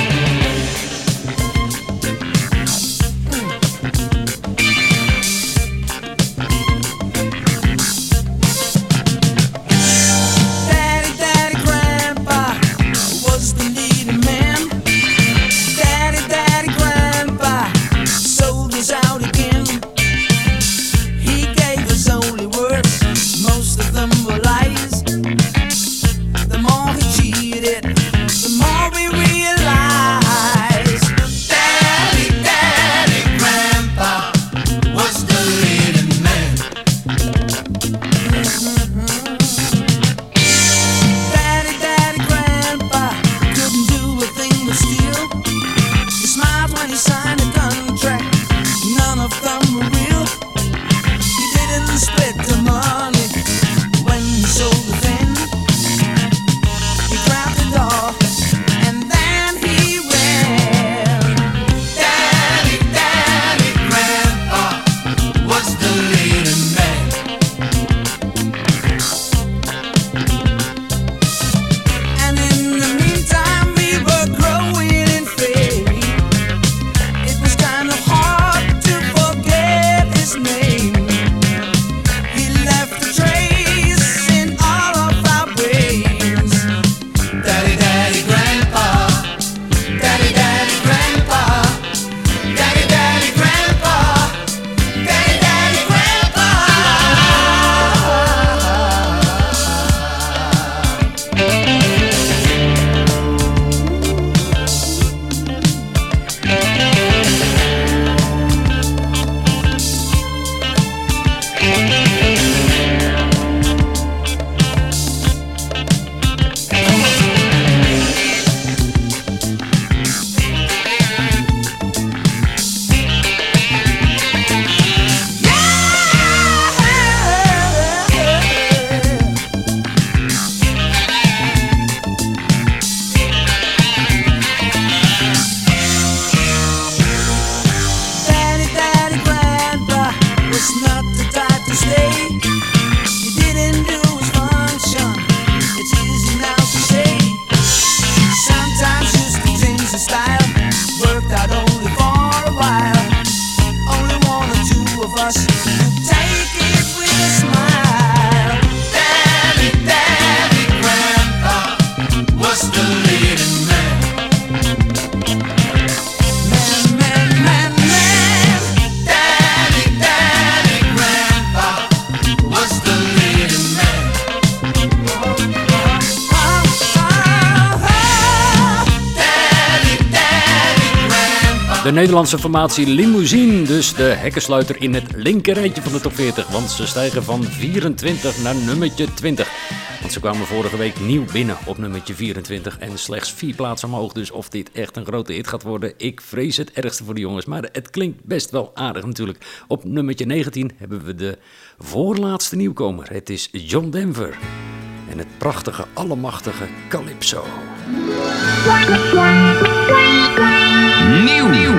Nederlandse formatie Limousine, dus de hekkensluiter in het linkerrijtje van de top 40. Want ze stijgen van 24 naar nummertje 20. Want ze kwamen vorige week nieuw binnen op nummertje 24 en slechts vier plaatsen omhoog. Dus of dit echt een grote hit gaat worden, ik vrees het ergste voor de jongens. Maar het klinkt best wel aardig natuurlijk. Op nummertje 19 hebben we de voorlaatste nieuwkomer. Het is John Denver en het prachtige, allemachtige Calypso. Nieuw.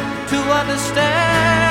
to understand.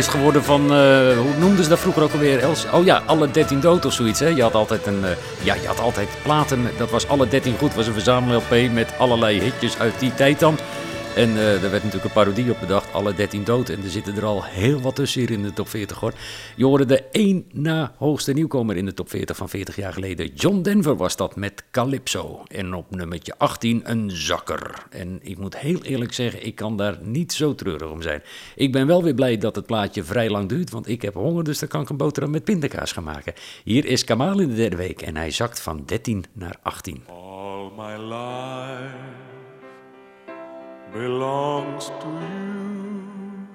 Lijst geworden van, eh, hoe noemden ze dat vroeger ook alweer? Oh ja, alle 13 dood of zoiets. Hè? Je had altijd een, eh, ja, je had altijd platen, dat was alle 13 goed, was een verzamel-LP met allerlei hitjes uit die tijd dan. En eh, er werd natuurlijk een parodie op bedacht, alle 13 dood. En er zitten er al heel wat tussen hier in de top 40 hoor. Je hoorde de één na hoogste nieuwkomer in de top 40 van 40 jaar geleden. John Denver was dat met Calypso. En op nummertje 18 een zakker. En ik moet heel eerlijk zeggen, ik kan daar niet zo treurig om zijn. Ik ben wel weer blij dat het plaatje vrij lang duurt, want ik heb honger, dus dan kan ik een boterham met pindakaas gaan maken. Hier is Kamal in de derde week en hij zakt van 13 naar 18. All my life belongs to you.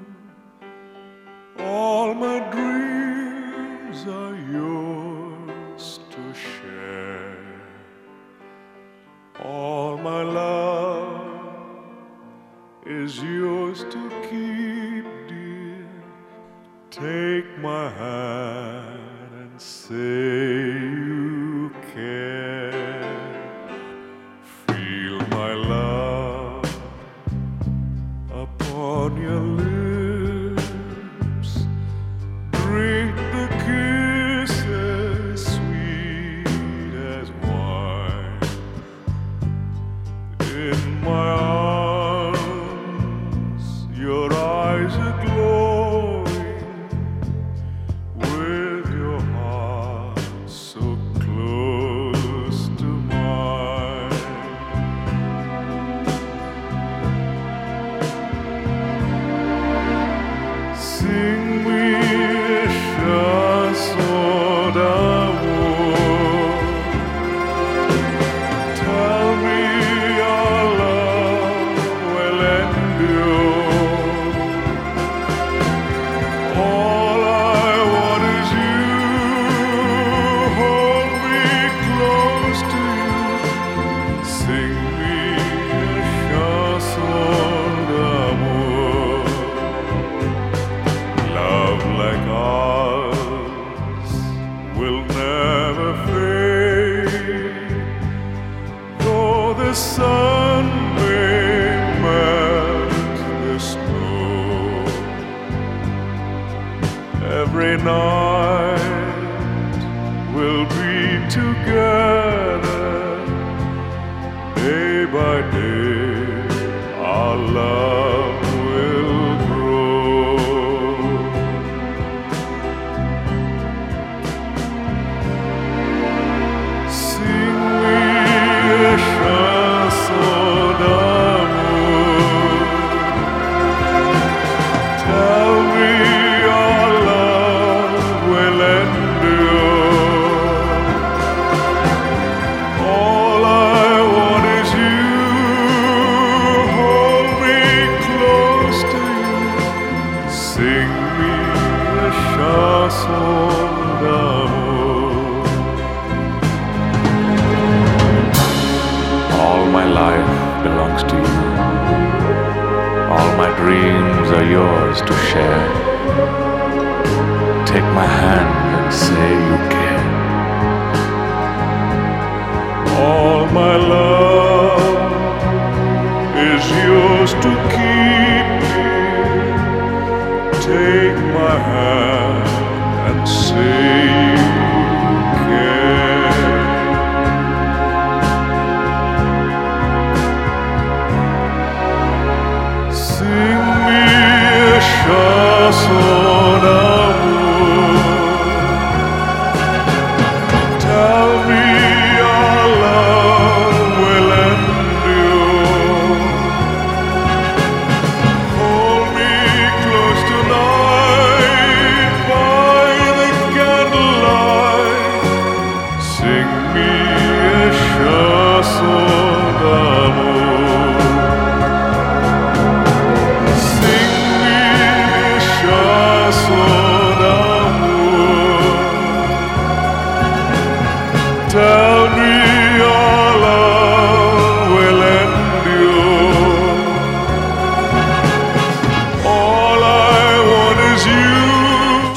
All my dreams are yours to share. All my love is yours to keep, dear. Take my hand and say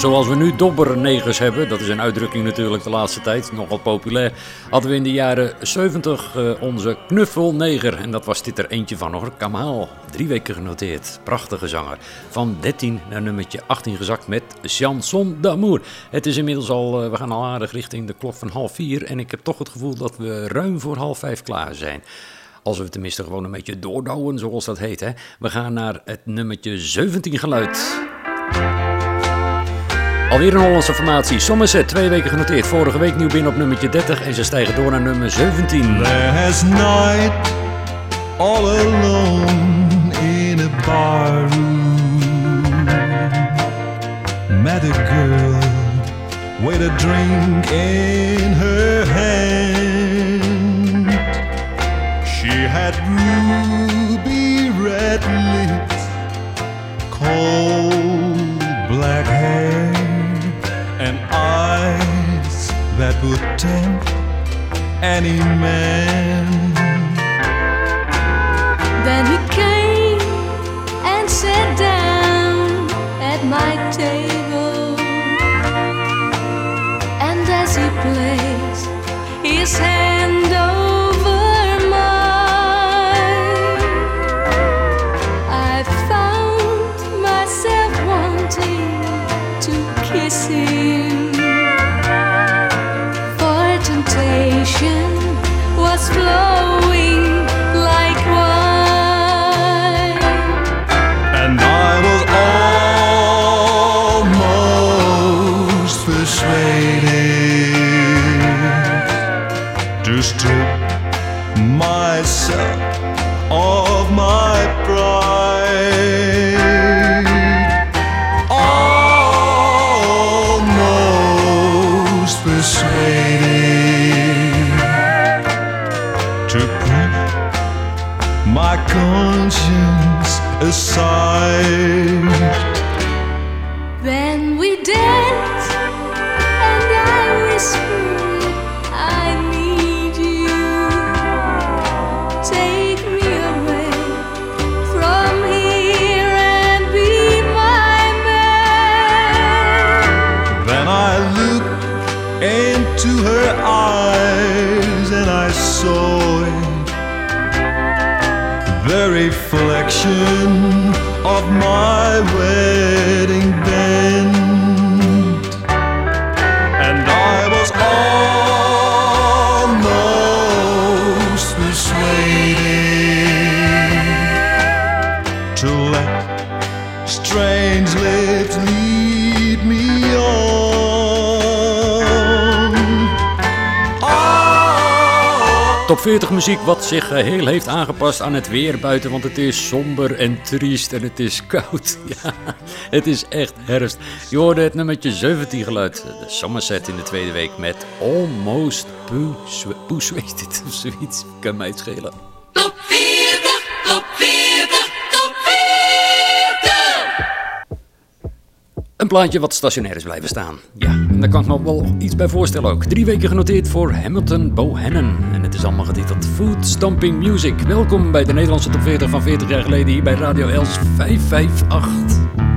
Zoals we nu dobbernegers hebben, dat is een uitdrukking natuurlijk de laatste tijd, nogal populair, hadden we in de jaren 70 eh, onze knuffelneger. En dat was dit er eentje van hoor, Kamal. Drie weken genoteerd, prachtige zanger. Van 13 naar nummertje 18 gezakt met Chanson d'amour. Het is inmiddels al, eh, we gaan al aardig richting de klok van half vier. En ik heb toch het gevoel dat we ruim voor half vijf klaar zijn. Als we tenminste gewoon een beetje doordouwen, zoals dat heet. Hè. We gaan naar het nummertje 17 geluid. Alweer een Hollandse formatie. Somerset, twee weken genoteerd. Vorige week nieuw binnen op nummertje 30 en ze stijgen door naar nummer 17. Last night, all alone in a bar room, met a girl with a drink in her hand. She had ruby red lips, cold black hair, that would tempt any man. Then he came and sat down at my table. And as he placed his hand Top 40 muziek wat zich geheel heeft aangepast aan het weer buiten, want het is somber en triest en het is koud. Ja, het is echt herfst. Je hoorde het nummertje 17 geluid, de Somerset in de tweede week met Almost Persuaded of zoiets. Kan mij het schelen. Top 40, top 40, Een plaatje wat stationair is blijven staan. Ja, en daar kan ik me wel iets bij voorstellen ook. Drie weken genoteerd voor Hamilton Bohannon. En het is allemaal getiteld Food Stomping Music. Welkom bij de Nederlandse top 40 van 40 jaar geleden hier bij Radio Els 558.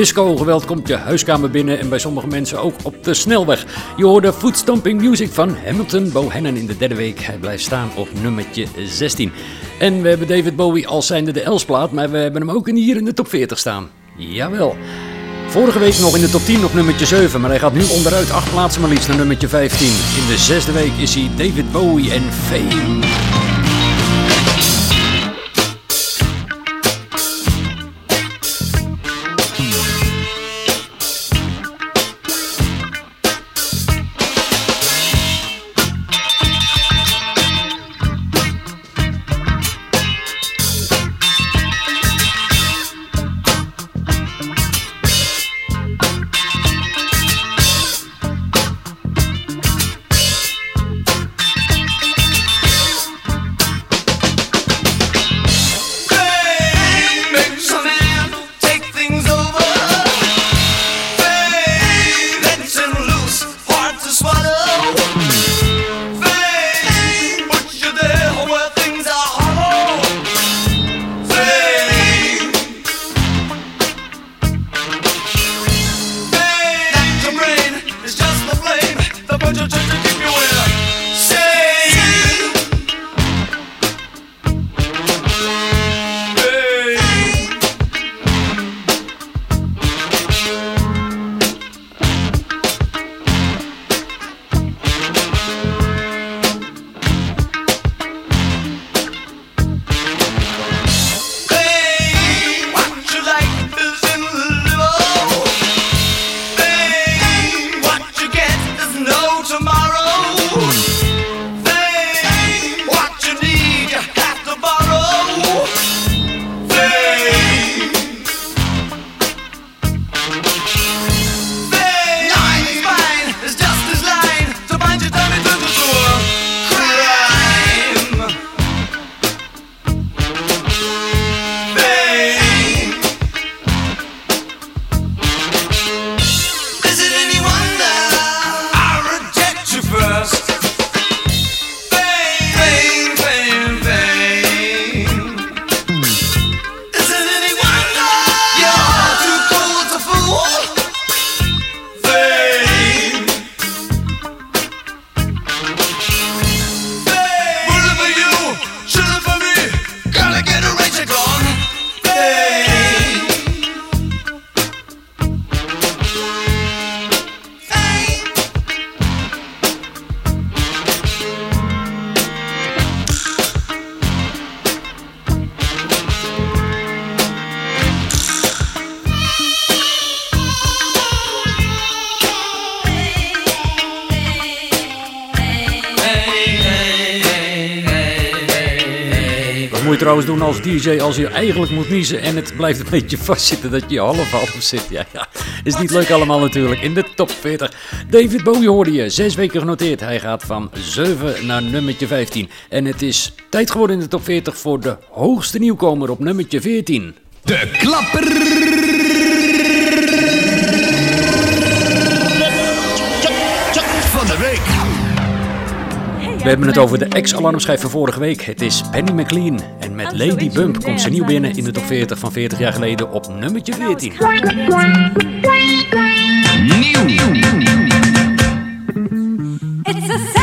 Disco-geweld komt je huiskamer binnen en bij sommige mensen ook op de snelweg. Je hoorde Footstomping Music van Hamilton Bohannon in de derde week. Hij blijft staan op nummertje 16. En we hebben David Bowie als zijnde de Elsplaat, maar we hebben hem ook hier in de top 40 staan. Jawel. Vorige week nog in de top 10 op nummertje 7, maar hij gaat nu onderuit 8 plaatsen maar liefst naar nummertje 15. In de zesde week is hij David Bowie en Fame. Als DJ als je eigenlijk moet niezen en het blijft een beetje vastzitten dat je half half zit. Ja, ja, is niet leuk allemaal natuurlijk. In de top 40. David Bowie hoorde je, zes weken genoteerd. Hij gaat van 7 naar nummertje 15. En het is tijd geworden in de top 40 voor de hoogste nieuwkomer op nummertje 14. De klapper We hebben het over de ex-alarmschijf van vorige week. Het is Penny McLean. En met Lady Bump komt ze nieuw binnen in de top 40 van 40 jaar geleden op nummertje 14. It's a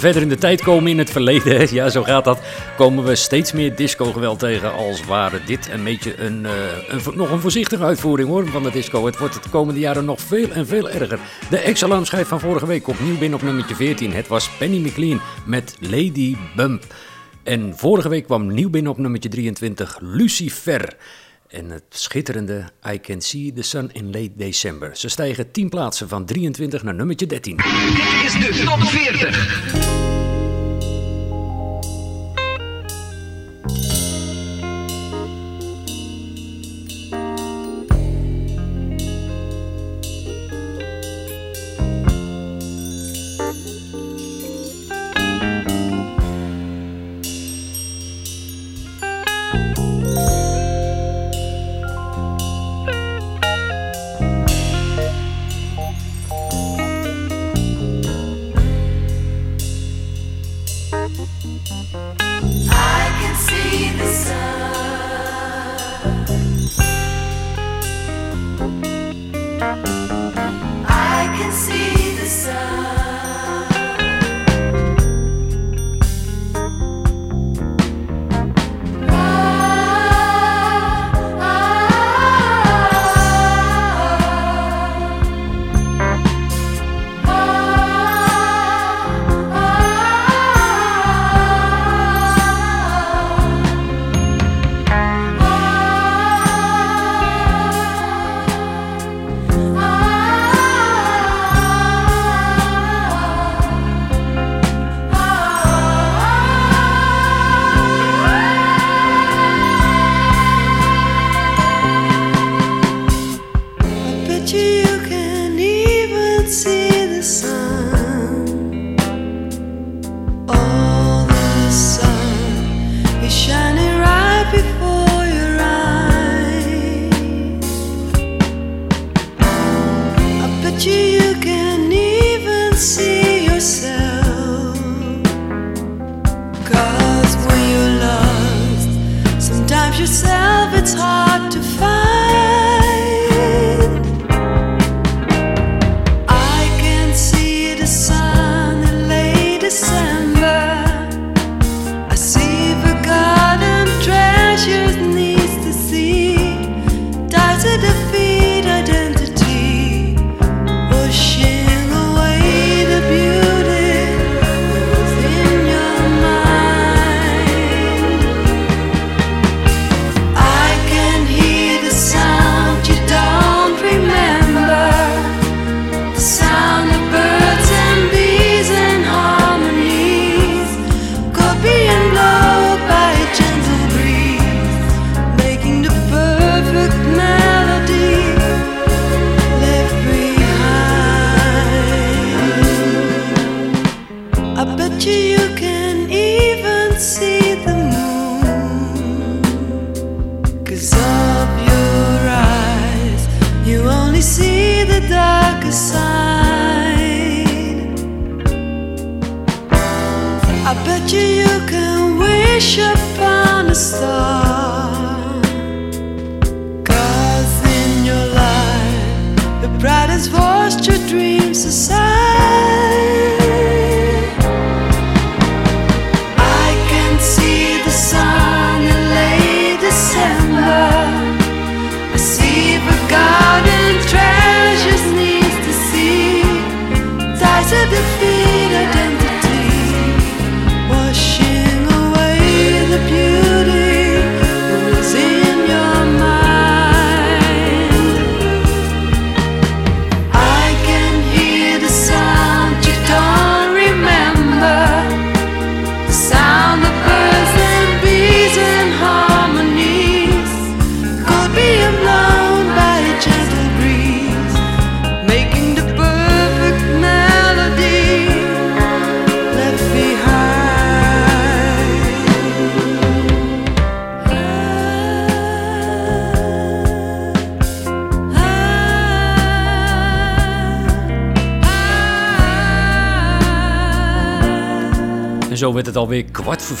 verder in de tijd komen in het verleden, ja zo gaat dat, komen we steeds meer disco-geweld tegen. Als ware dit een beetje een, eh, een, nog een voorzichtige uitvoering hoor, van de disco. Het wordt het komende jaren nog veel en veel erger. De ex-alarmschijf van vorige week opnieuw binnen op nummertje 14. Het was Penny McLean met Lady Bump. En vorige week kwam nieuw binnen op nummertje 23 Lucifer. En het schitterende I Can See the Sun in Late December. Ze stijgen 10 plaatsen van 23 naar nummertje 13. Dit is de top 40.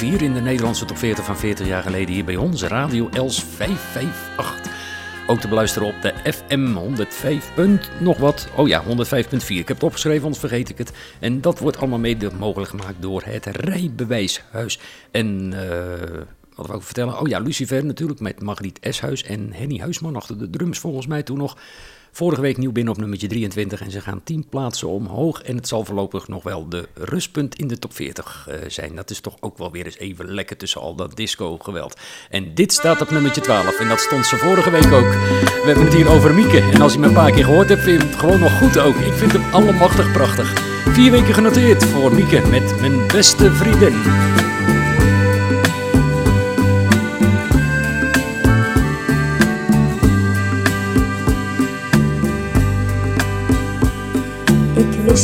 4 in de Nederlandse top 40 van 40 jaar geleden hier bij ons, Radio Els 558. Ook te beluisteren op de FM 105. nog wat. Oh ja, 105.4. Ik heb het opgeschreven, anders vergeet ik het. En dat wordt allemaal mede mogelijk gemaakt door het Rijbewijshuis. En eh, wat wil ik vertellen? Oh ja, Lucifer natuurlijk met Margriet Eshuis en Henny Huisman achter de drums volgens mij toen nog. Vorige week nieuw binnen op nummertje 23 en ze gaan 10 plaatsen omhoog. En het zal voorlopig nog wel de rustpunt in de top 40 eh, zijn. Dat is toch ook wel weer eens even lekker tussen al dat disco-geweld. En dit staat op nummertje 12 en dat stond ze vorige week ook. We hebben het hier over Mieke. En als je hem een paar keer gehoord hebt, vind je het gewoon nog goed ook. Ik vind hem allemachtig prachtig. Vier weken genoteerd voor Mieke met mijn beste vriendin.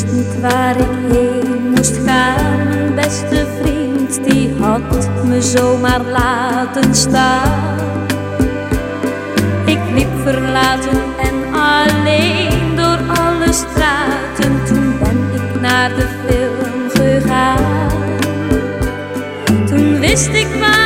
Wist niet waar ik heen moest gaan. Mijn beste vriend, die had me zomaar laten staan. Ik liep verlaten en alleen door alle straten. Toen ben ik naar de film gegaan. Toen wist ik waarom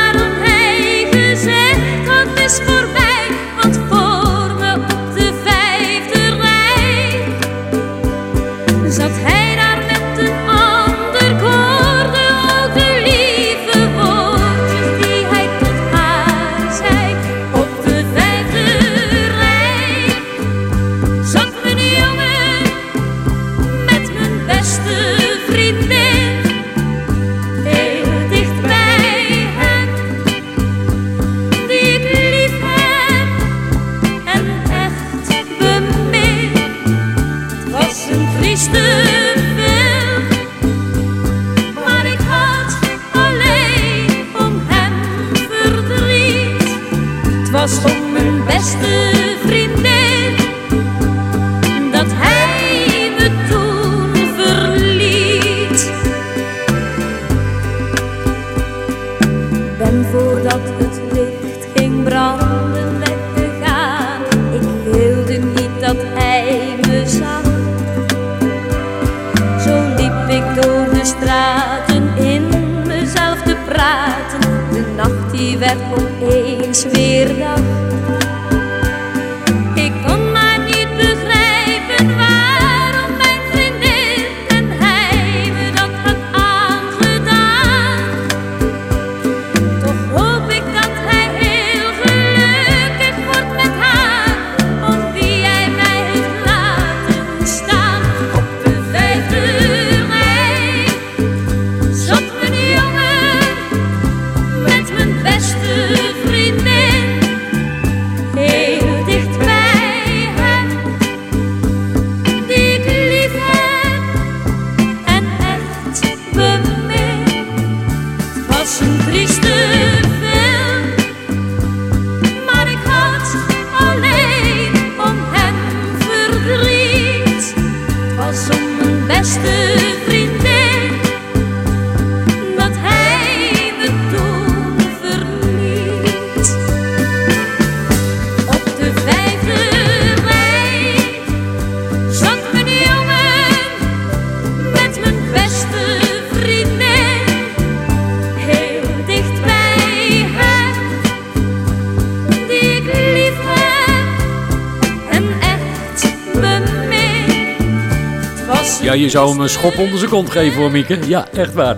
zou hem een schop onder zijn kont geven hoor, Mieke. Ja, echt waar.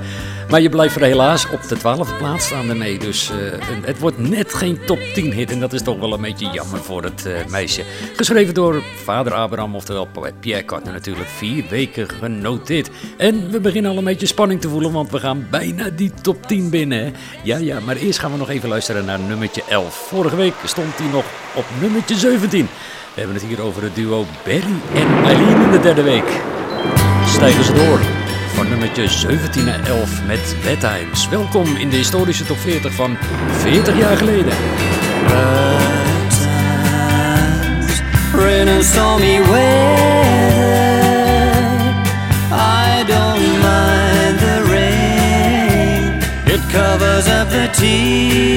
Maar je blijft er helaas op de twaalfde plaats staan ermee. Dus eh, het wordt net geen top 10 hit. En dat is toch wel een beetje jammer voor het eh, meisje. Geschreven door vader Abraham, oftewel Pierre Carter natuurlijk. Vier weken genoteerd. En we beginnen al een beetje spanning te voelen, want we gaan bijna die top 10 binnen. Ja, ja, maar eerst gaan we nog even luisteren naar nummertje 11. Vorige week stond hij nog op nummertje 17. We hebben het hier over het duo Barry en Eileen in de derde week. Stijgen ze door van nummertje 17 naar 11 met Bedtimes. Welkom in de historische top 40 van 40 jaar geleden. rain and stormy weather. I don't mind the rain, it covers up the tears.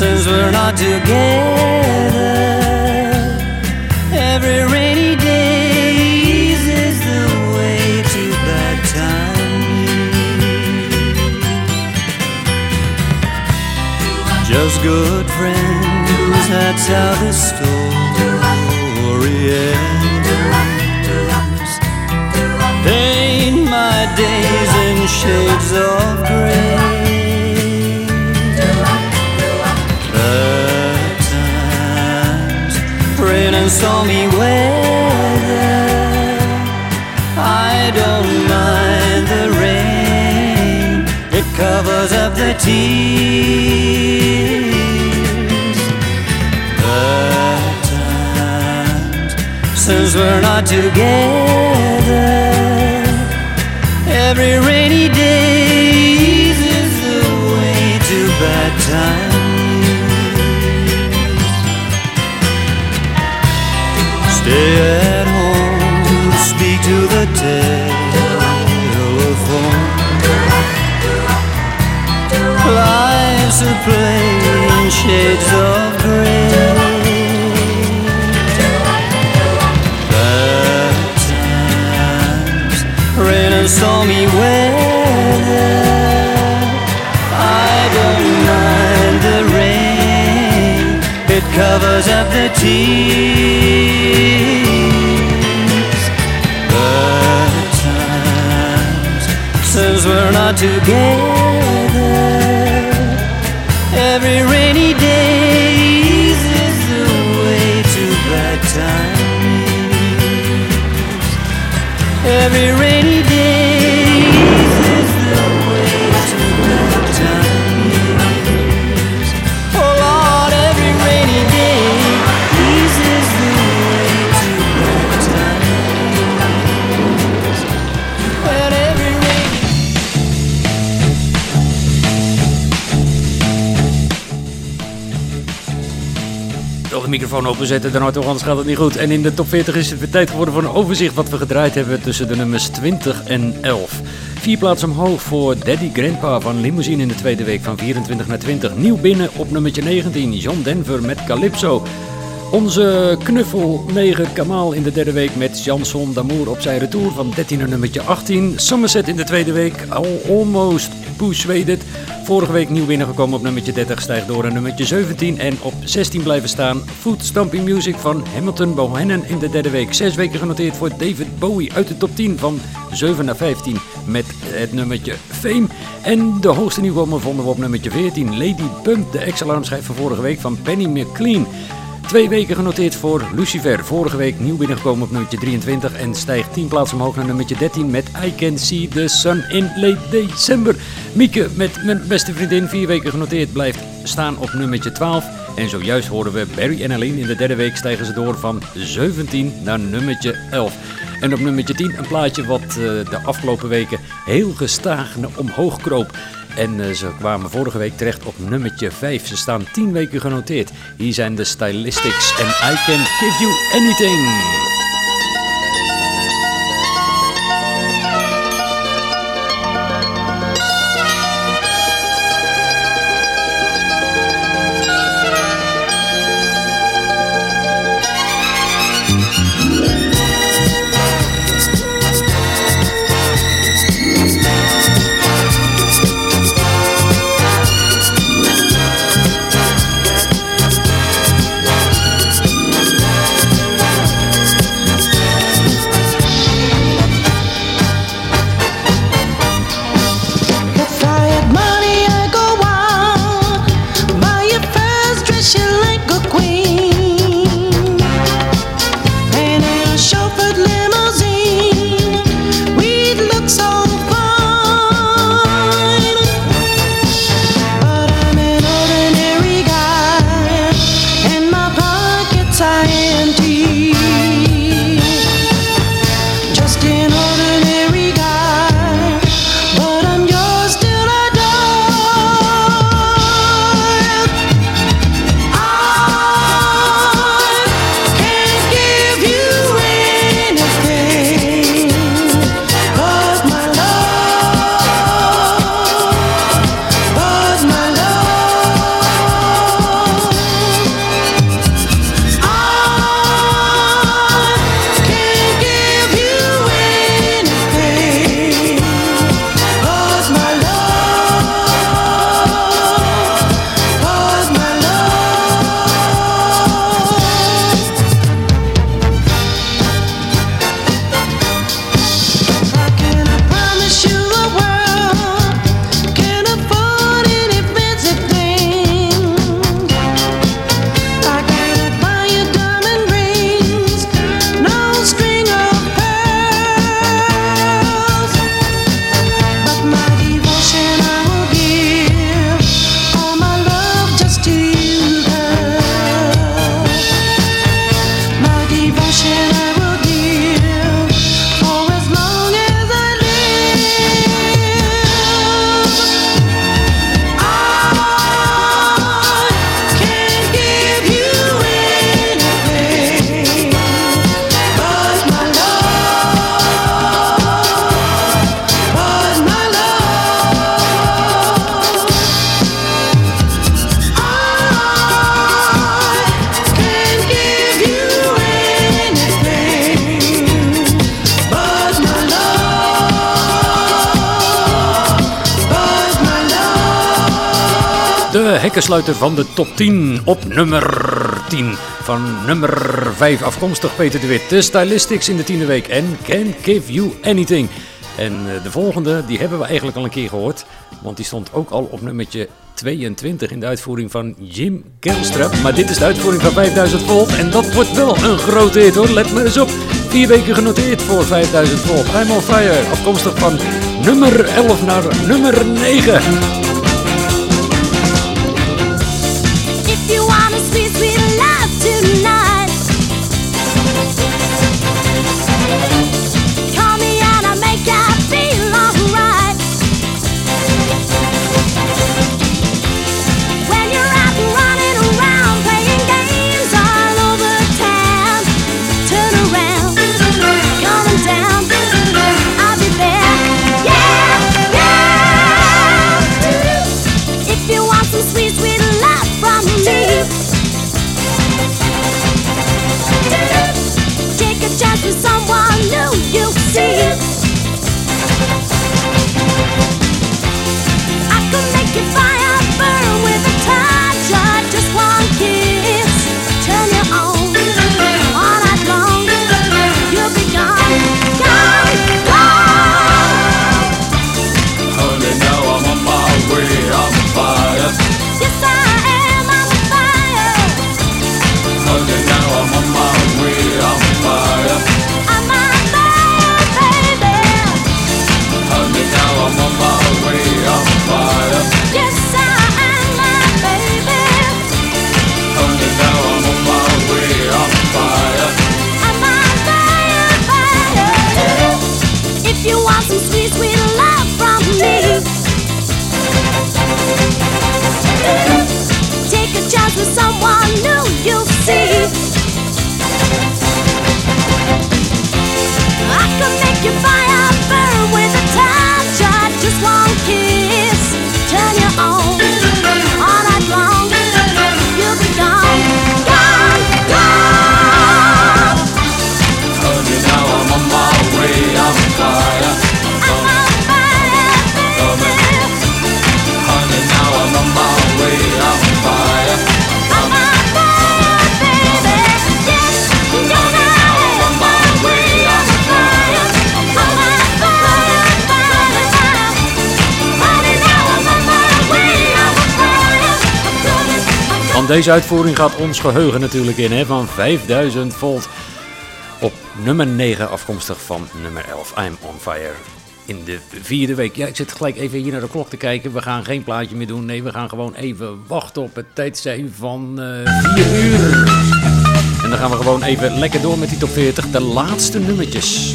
Since we're not together, good friends, that's how the story ends. Paint my days in shades of gray. The times, rain and stormy weather. I don't mind the rain, it covers up the tears. Since we're not together, every rainy day eases the way to bad times. Stay at home, speak to the telephone. Life's a play in shades of gray. Up the. Times, since we're not together. Every openzetten, dan toch, anders gaat het niet goed. En in de top 40 is het weer tijd geworden voor een overzicht wat we gedraaid hebben tussen de nummers 20 en 11. Vier plaatsen omhoog voor Daddy Grandpa van Limousine in de tweede week van 24 naar 20. Nieuw binnen op nummertje 19, John Denver met Calypso. Onze knuffelneger Kamal in de derde week met Janson Damour op zijn retour van 13 naar nummertje 18. Somerset in de tweede week, Al- Almost Persuaded. Vorige week nieuw binnengekomen op nummertje 30, stijgt door naar nummertje 17. En op 16 blijven staan Food Stamping Music van Hamilton Bohannon in de derde week. Zes weken genoteerd voor David Bowie uit de top 10 van 7 naar 15 met het nummertje Fame. En de hoogste nieuwkomer vonden we op nummertje 14, Lady Bump, de ex-alarmschijf van vorige week van Penny McLean. Twee weken genoteerd voor Lucifer. Vorige week nieuw binnengekomen op nummertje 23 en stijgt 10 plaatsen omhoog naar nummertje 13 met I Can See The Sun in Late December. Mieke met mijn beste vriendin, vier weken genoteerd, blijft staan op nummertje 12. En zojuist horen we Barry en Aline in de derde week stijgen ze door van 17 naar nummertje 11. En op nummertje 10 een plaatje wat eh, de afgelopen weken heel gestaag omhoog kroop. En eh, ze kwamen vorige week terecht op nummertje 5. Ze staan 10 weken genoteerd. Hier zijn de Stylistics en I Can Give You Anything. Hekkensluiter van de top 10 op nummer 10. Van nummer 5 afkomstig Peter de Wit. De Stylistics in de tiende week en Can't Give You Anything. En eh, de volgende, die hebben we eigenlijk al een keer gehoord. Want die stond ook al op nummertje 22 in de uitvoering van Jim Kelstra. Maar dit is de uitvoering van 5000 volt. En dat wordt wel een grote hit hoor. Let maar eens op. Vier weken genoteerd voor 5000 volt. I'm on fire. Afkomstig van nummer 11 naar nummer 9. Take a chance with someone new. You'll see. I can make fire burn with a touch just one kiss. Deze uitvoering gaat ons geheugen natuurlijk in, hè, van 5000 volt. Op nummer 9 afkomstig van nummer 11, I'm on fire. In de vierde week. Ja, ik zit gelijk even hier naar de klok te kijken. We gaan geen plaatje meer doen. Nee, we gaan gewoon even wachten op het tijdstip van eh 4 uur. En dan gaan we gewoon even lekker door met die top 40. De laatste nummertjes.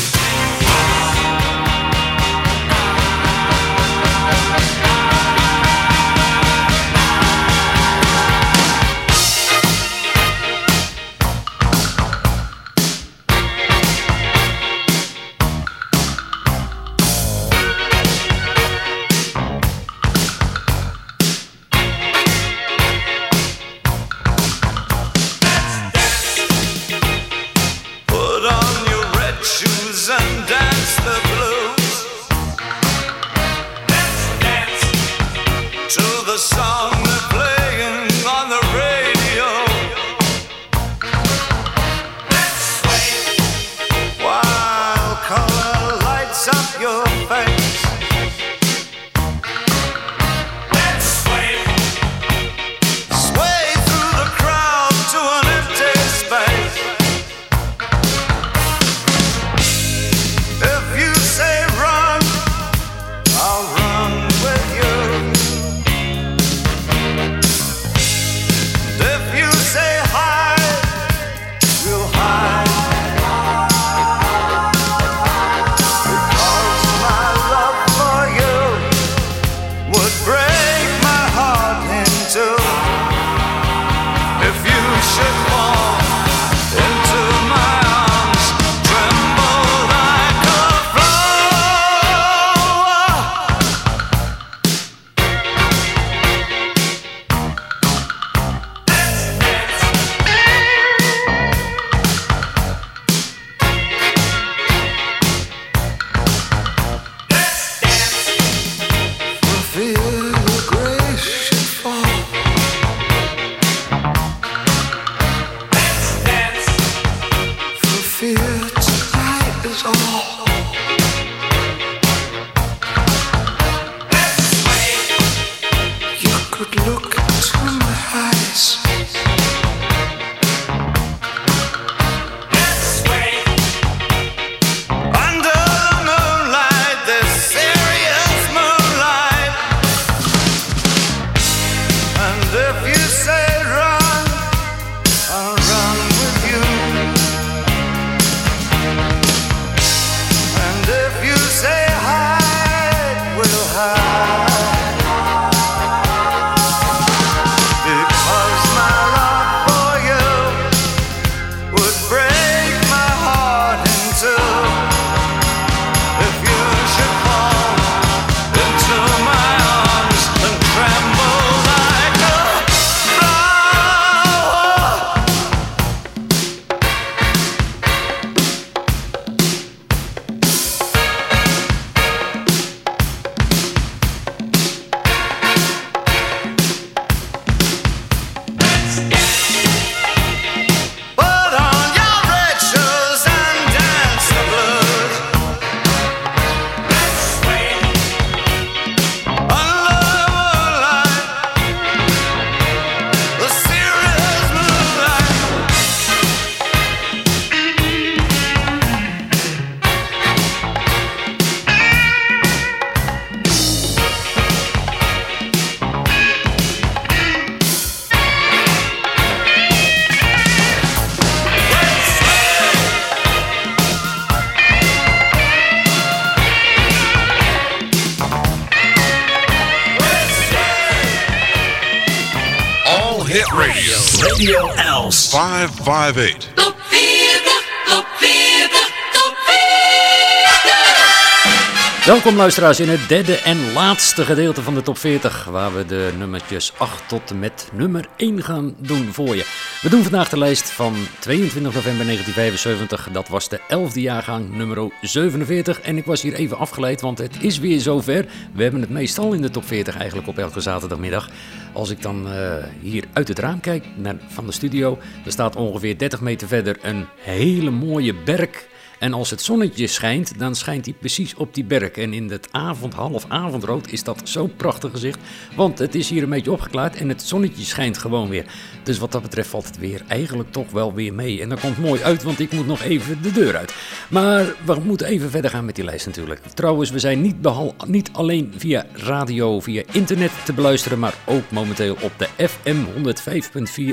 558. Top 40, top 40, top 40. Welkom luisteraars in het derde en laatste gedeelte van de top 40, waar we de nummertjes 8 tot en met nummer 1 gaan doen voor je. We doen vandaag de lijst van 22 november 1975, dat was de 11e jaargang, nummer 47. En ik was hier even afgeleid, want het is weer zover. We hebben het meestal in de top 40 eigenlijk op elke zaterdagmiddag. Als ik dan eh, hier uit het raam kijk naar, van de studio, er staat ongeveer 30 meter verder een hele mooie berg en als het zonnetje schijnt, dan schijnt hij precies op die berg. En in het avond, half avondrood, is dat zo'n prachtig gezicht. Want het is hier een beetje opgeklaard en het zonnetje schijnt gewoon weer. Dus wat dat betreft valt het weer eigenlijk toch wel weer mee. En dat komt mooi uit, want ik moet nog even de deur uit. Maar we moeten even verder gaan met die lijst natuurlijk. Trouwens, we zijn niet, behal, niet alleen via radio, via internet te beluisteren, maar ook momenteel op de FM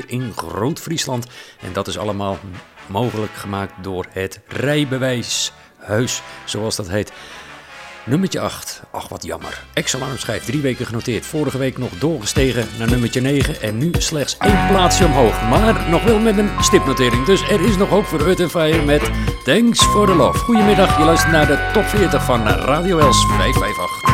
105.4 in Groot-Friesland. En dat is allemaal mogelijk gemaakt door het rijbewijshuis, zoals dat heet. Nummertje 8. Ach, wat jammer. Ex-alarm schijf drie weken genoteerd. Vorige week nog doorgestegen naar nummertje 9 en nu slechts één plaatsje omhoog. Maar nog wel met een stipnotering. Dus er is nog hoop voor Earth Fire met Thanks for the Love. Goedemiddag, je luistert naar de top 40 van Radio Els 558.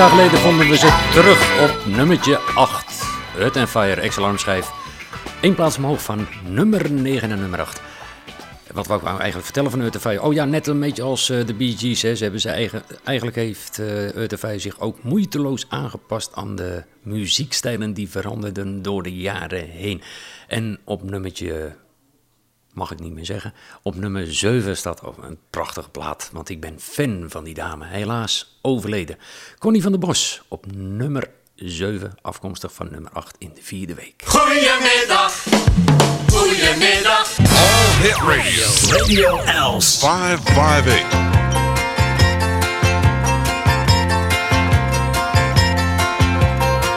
Jaar geleden vonden we ze terug op nummertje 8. Earth and Fire, ex-alarm schijf. Eén plaats omhoog van nummer 9 naar nummer 8. Wat wou ik nou eigenlijk vertellen van Fire? Oh ja, net een beetje als eh, de Bee Gees. Ze hebben ze eigen, eigenlijk heeft Fire zich ook moeiteloos aangepast aan de muziekstijlen die veranderden door de jaren heen. En op nummertje mag ik niet meer zeggen. Op nummer 7 staat een prachtige plaat, want ik ben fan van die dame. Helaas overleden. Connie van der Bos op nummer 7, afkomstig van nummer 8 in de vierde week. Goedemiddag, goedemiddag. All Hit Radio. Radio Els. 558.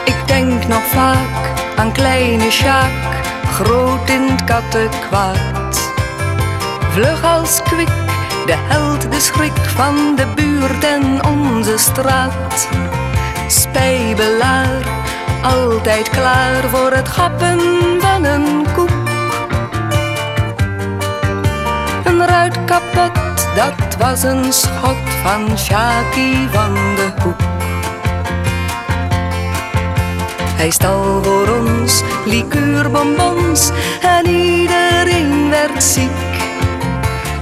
Ik denk nog vaak aan kleine Sjaak, groot in het kattenkwaad. Vlug als kwik, de held, de schrik van de buurt en onze straat. Spijbelaar, altijd klaar voor het gappen van een koek. Een ruit kapot, dat was een schot van Sjaakie van de Hoek. Hij stal voor ons liqueurbonbons en iedereen werd ziek.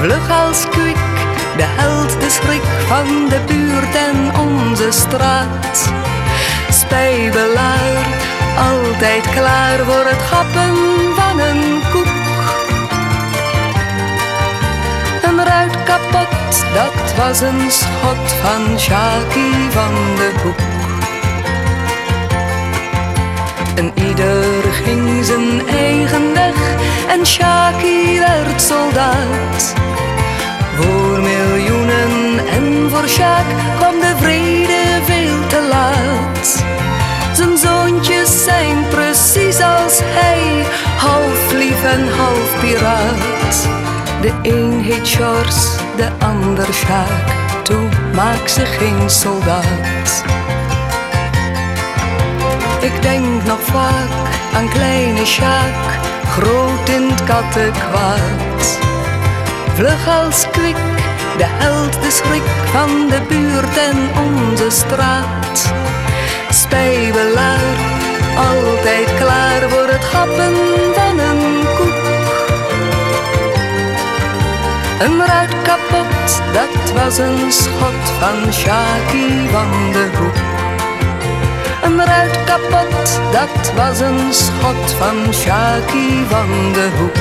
Vlug als kwik, de held, de schrik van de buurt en onze straat. Spijbelaar, altijd klaar voor het gappen van een koek. Een ruit kapot, dat was een schot van Sjaakie van de Hoek. En ieder ging zijn eigen weg en Shaki werd soldaat. Voor miljoenen en voor Sjaak kwam de vrede veel te laat. Zijn zoontjes zijn precies als hij, half lief en half piraat. De een heet George, de ander Sjaak, toe maak ze geen soldaat. Ik denk nog vaak aan kleine Sjaak, groot in het kattenkwaad. Vlug als kwik, de held, de schrik van de buurt en onze straat. Spijbelaar, altijd klaar voor het gappen van een koek. Een ruit kapot, dat was een schot van Sjaakie van de Hoek. Een ruit kapot, dat was een schot van Sjaakie van de Hoek.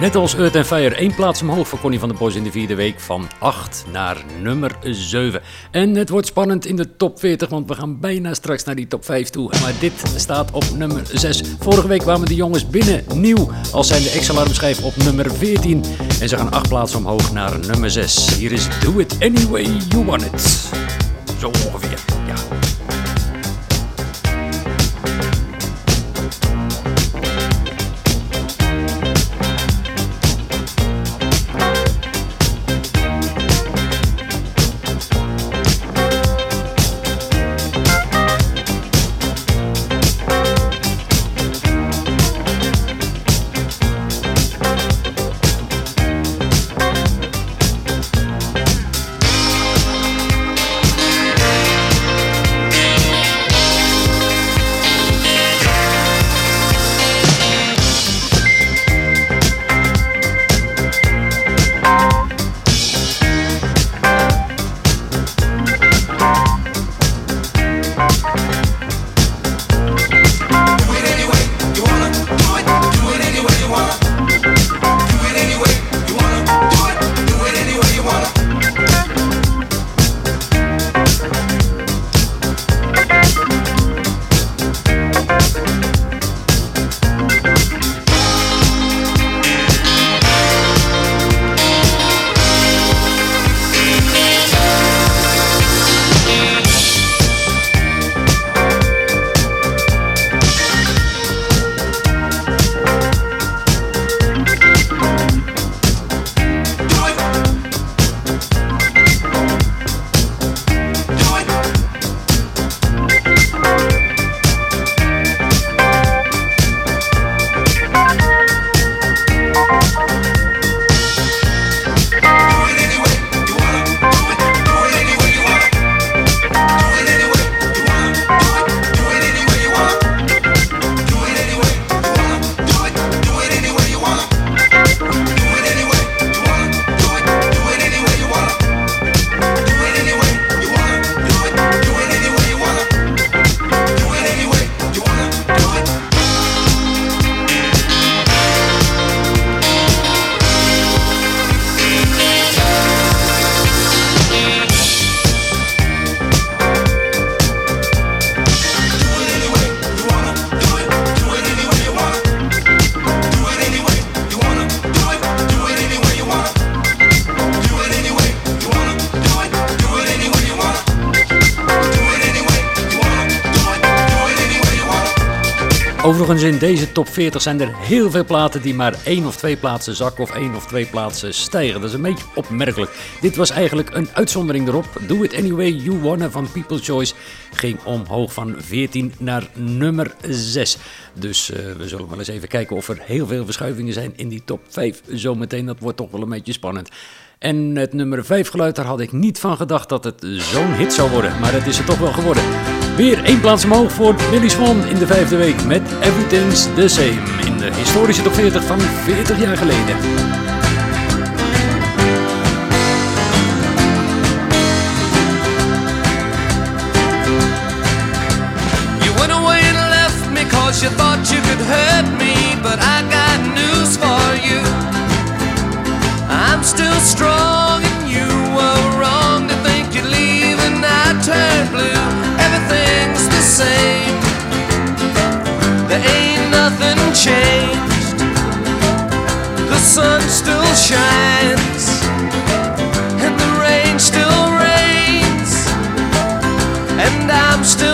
Net als Earth and Fire, één plaats omhoog voor Connie van der Bos in de vierde week van 8 naar nummer 7. En het wordt spannend in de top 40, want we gaan bijna straks naar die top 5 toe. Maar dit staat op nummer 6. Vorige week kwamen de jongens binnen nieuw als zijn de ex-alarmschijf op nummer 14. En ze gaan acht plaatsen omhoog naar nummer 6. Hier is Do It Anyway You Want It. Zo ongeveer, ja. Overigens in deze top 40 zijn er heel veel platen die maar één of twee plaatsen zakken of één of twee plaatsen stijgen. Dat is een beetje opmerkelijk. Dit was eigenlijk een uitzondering erop. Do It Anyway You Wanna van People's Choice ging omhoog van 14 naar nummer 6. Dus eh, we zullen wel eens even kijken of er heel veel verschuivingen zijn in die top 5. Zometeen, dat wordt toch wel een beetje spannend. En het nummer 5 geluid, daar had ik niet van gedacht dat het zo'n hit zou worden. Maar het is er toch wel geworden. Weer één plaats omhoog voor Billy Swan in de vijfde week met Everything's the Same. In de historische top 40 van 40 jaar geleden. You went away and left me cause you thought you could hurt me, but I got news for you. I'm still strong same. There ain't nothing changed. The sun still shines and the rain still rains and I'm still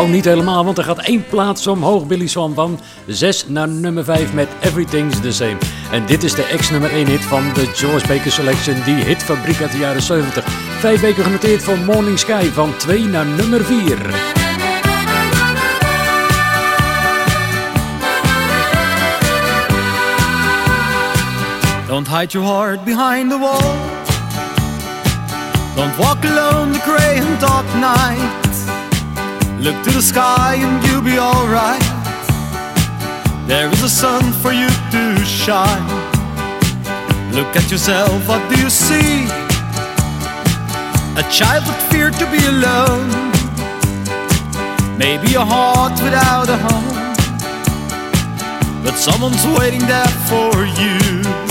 Nou, niet helemaal, want er gaat één plaats omhoog, Billy Swan, van 6 naar nummer 5 met Everything's the Same. En dit is de ex-nummer 1 hit van de George Baker Selection, die hitfabriek uit de jaren 70. Vijf weken genoteerd voor Morning Sky, van 2 naar nummer 4. Don't hide your heart behind the wall. Don't walk alone the gray and dark night. Look to the sky and you'll be alright. There is a sun for you to shine. Look at yourself, what do you see? A child that feared to be alone. Maybe a heart without a home. But someone's waiting there for you.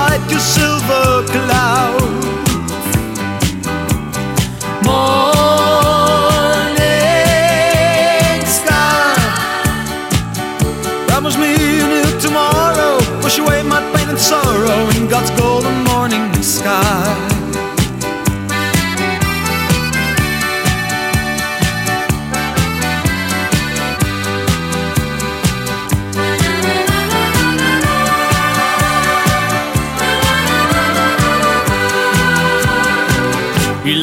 Ride your silver cloud. Morning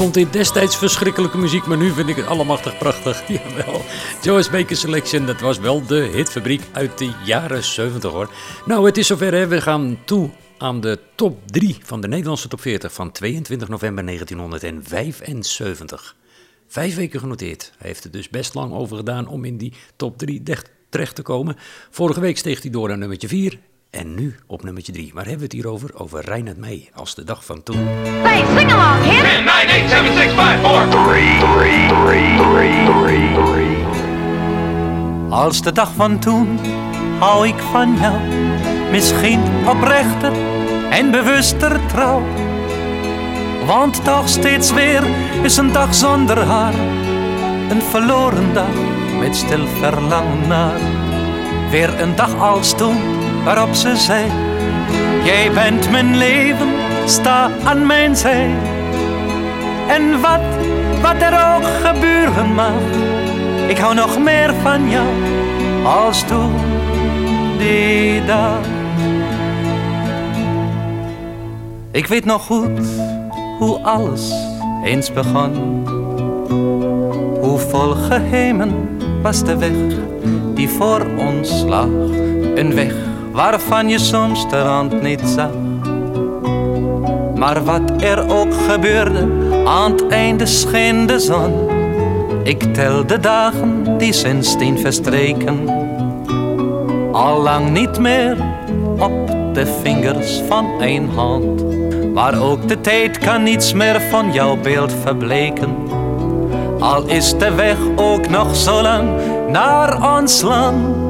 vond dit destijds verschrikkelijke muziek, maar nu vind ik het allemachtig prachtig. Jawel. Joyce Baker Selection, dat was wel de hitfabriek uit de jaren 70 hoor. Nou, het is zover hè. We gaan toe aan de top 3 van de Nederlandse top 40 van 22 november 1975. Vijf weken genoteerd. Hij heeft er dus best lang over gedaan om in die top 3 terecht te komen. Vorige week steeg hij door naar nummertje 4 en nu op nummertje 3. Waar hebben we het hier over? Over Reinhard Meij als de dag van toen. Say, sing along, kid. 10, 9, 8, 7, 6, 5, 4. Als de dag van toen hou ik van jou, misschien oprechter en bewuster trouw. Want toch steeds weer is een dag zonder haar, een verloren dag met stil verlangen naar. Weer een dag als toen waarop ze zei: Jij bent mijn leven, sta aan mijn zij. En wat, wat er ook gebeuren mag, ik hou nog meer van jou als toen die dag. Ik weet nog goed hoe alles eens begon. Hoe vol geheimen was de weg die voor ons lag. Een weg waarvan je soms de rand niet zag. Maar wat er ook gebeurde, aan het einde scheen de zon. Ik tel de dagen die sindsdien verstreken. Allang niet meer op de vingers van één hand. Maar ook de tijd kan niets meer van jouw beeld verbleken. Al is de weg ook nog zo lang naar ons land.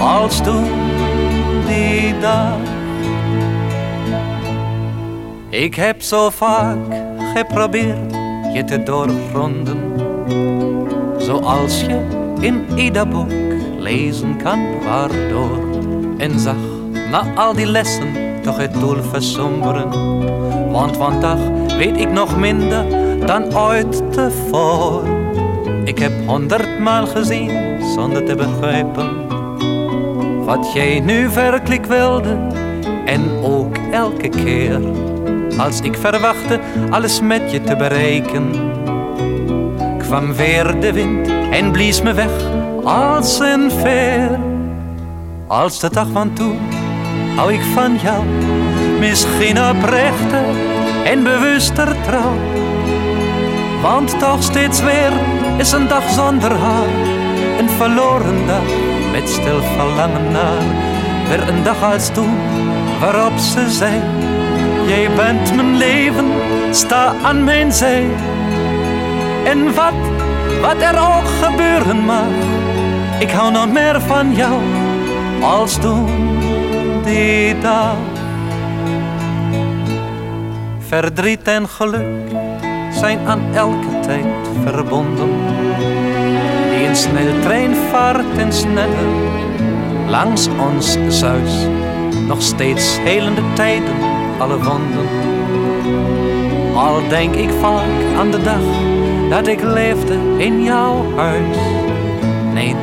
als toen die dag. Ik heb zo vaak geprobeerd je te doorgronden, zoals je in ieder boek lezen kan waardoor. En zag na al die lessen toch het doel versomberen. Want vandaag weet ik nog minder dan ooit tevoren. Ik heb honderdmaal gezien zonder te begrijpen wat jij nu werkelijk wilde. En ook elke keer als ik verwachtte alles met je te bereiken, kwam weer de wind en blies me weg als een veer. Als de dag van toen hou ik van jou, misschien oprechter en bewuster trouw. Want toch steeds weer is een dag zonder haar, een verloren dag met stil verlangen naar. Weer een dag als toen, waarop ze zei, jij bent mijn leven, sta aan mijn zij. En wat, wat er ook gebeuren mag, ik hou nog meer van jou als toen die dag. Verdriet en geluk zijn aan elke tijd verbonden. Een sneltrein vaart en langs ons zuis. Nog steeds helende tijden, alle wonden. Al denk ik vaak aan de dag dat ik leefde in jouw huis. Nee,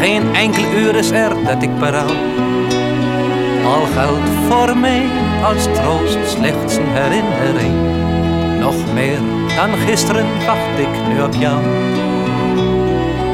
geen enkel uur is er dat ik berouw. Al geldt voor mij als troost slechts een herinnering. Nog meer dan gisteren wacht ik nu op jou.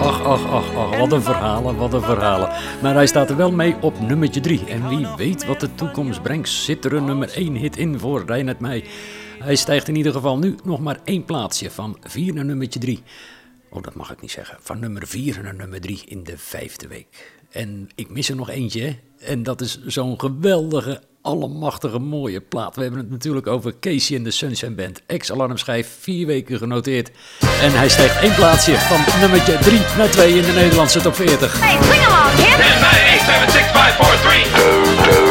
Ach, ach, ach, ach, wat een verhalen, wat een verhalen. Maar hij staat er wel mee op nummertje 3. En wie weet wat de toekomst brengt, zit er een nummer 1 hit in voor Reinhard Meij. Hij stijgt in ieder geval nu nog maar één plaatsje van 4 naar nummertje 3. Oh, dat mag ik niet zeggen. Van nummer 4 naar nummer 3 in de vijfde week. En ik mis er nog eentje. hè. En dat is zo'n geweldige, allemachtige mooie plaat. We hebben het natuurlijk over Casey en de Sunshine Band. Ex-alarmschijf, vier weken genoteerd. En hij stijgt één plaatsje van nummertje 3 naar 2 in de Nederlandse top 40. Hey, swing along, kid. 10, 9, 8, 7, 6, 5, 4, 3.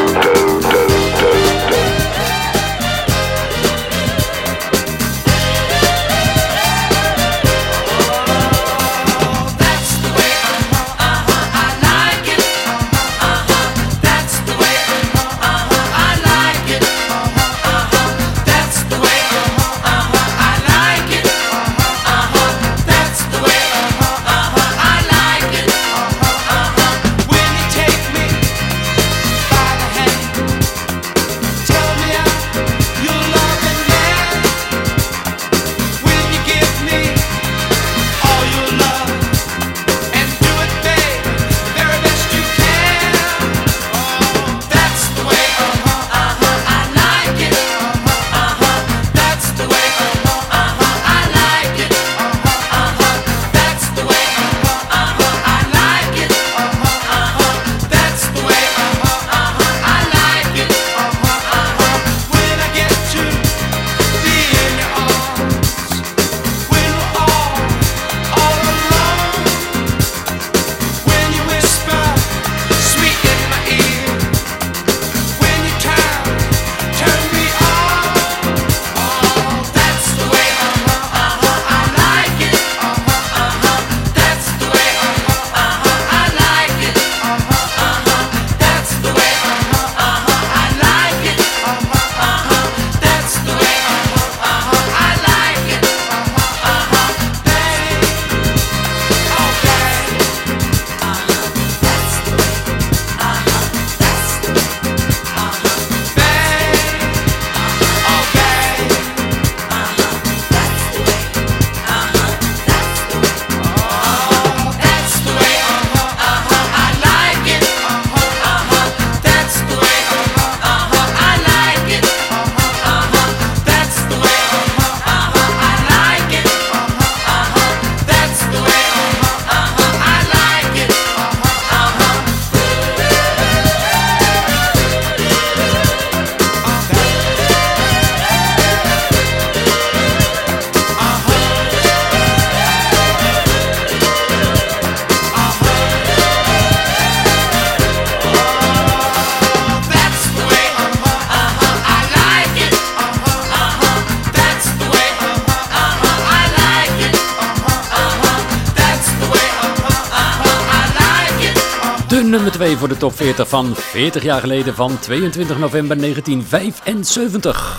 Voor de top 40 van 40 jaar geleden van 22 november 1975.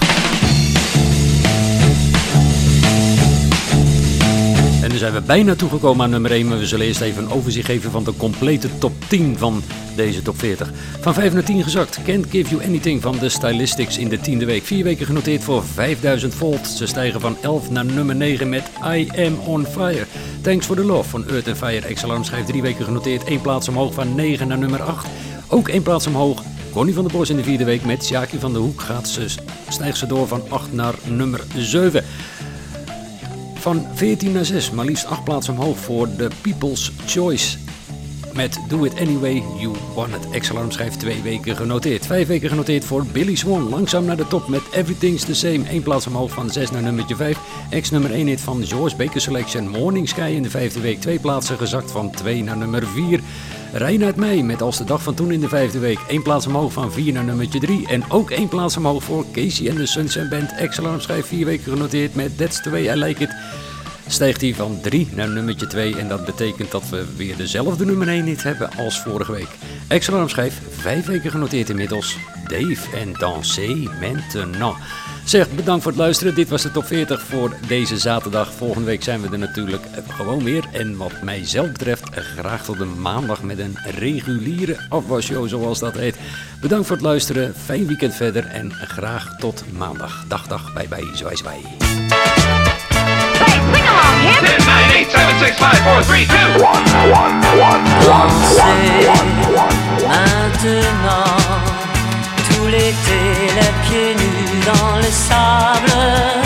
En dan zijn we bijna toegekomen aan nummer 1, maar we zullen eerst even een overzicht geven van de complete top 10 van deze top 40. Van 5 naar 10 gezakt. Can't Give You Anything van de Stylistics in de tiende week. Vier weken genoteerd voor 5000 volt. Ze stijgen van 11 naar nummer 9 met I Am On Fire. Thanks for the Love van Earth and Fire. Ex-alarm schrijft drie weken genoteerd. één plaats omhoog van 9 naar nummer 8. Ook één plaats omhoog. Connie van der Bos in de vierde week met Sjaki van de Hoek gaat ze, stijgt ze door van 8 naar nummer 7. Van 14 naar 6, maar liefst 8 plaatsen omhoog voor de People's Choice. Met Do It Anyway You Want It. Ex-alarm schrijft twee weken genoteerd. Vijf weken genoteerd voor Billy Swan. Langzaam naar de top met Everything's the Same. Eén plaats omhoog van 6 naar nummertje 5. Ex nummer 1 hit van George Baker Selection. Morning Sky in de vijfde week. Twee plaatsen gezakt van 2 naar nummer 4. Reinhard Meij met Als de dag van toen in de vijfde week. Eén plaats omhoog van 4 naar nummertje 3. En ook één plaats omhoog voor Casey en de Sunshine Band. Ex-alarm schrijft vier weken genoteerd met That's the Way I Like It stijgt hij van 3 naar nummertje 2 en dat betekent dat we weer dezelfde nummer 1 niet hebben als vorige week. Extra schijf, 5 weken genoteerd inmiddels. Dave en Danser Maintenant. Zeg, bedankt voor het luisteren. Dit was de top 40 voor deze zaterdag. Volgende week zijn we er natuurlijk gewoon weer. En wat mij zelf betreft, graag tot een maandag met een reguliere afwasshow zoals dat heet. Bedankt voor het luisteren. Fijn weekend verder en graag tot maandag. Dag, dag. Bye, bye. Zwaai, zwaai. eight, seven, six, five, four, three, two. One, one, one, one, one, maintenant tout l'été les pieds nus dans le sable.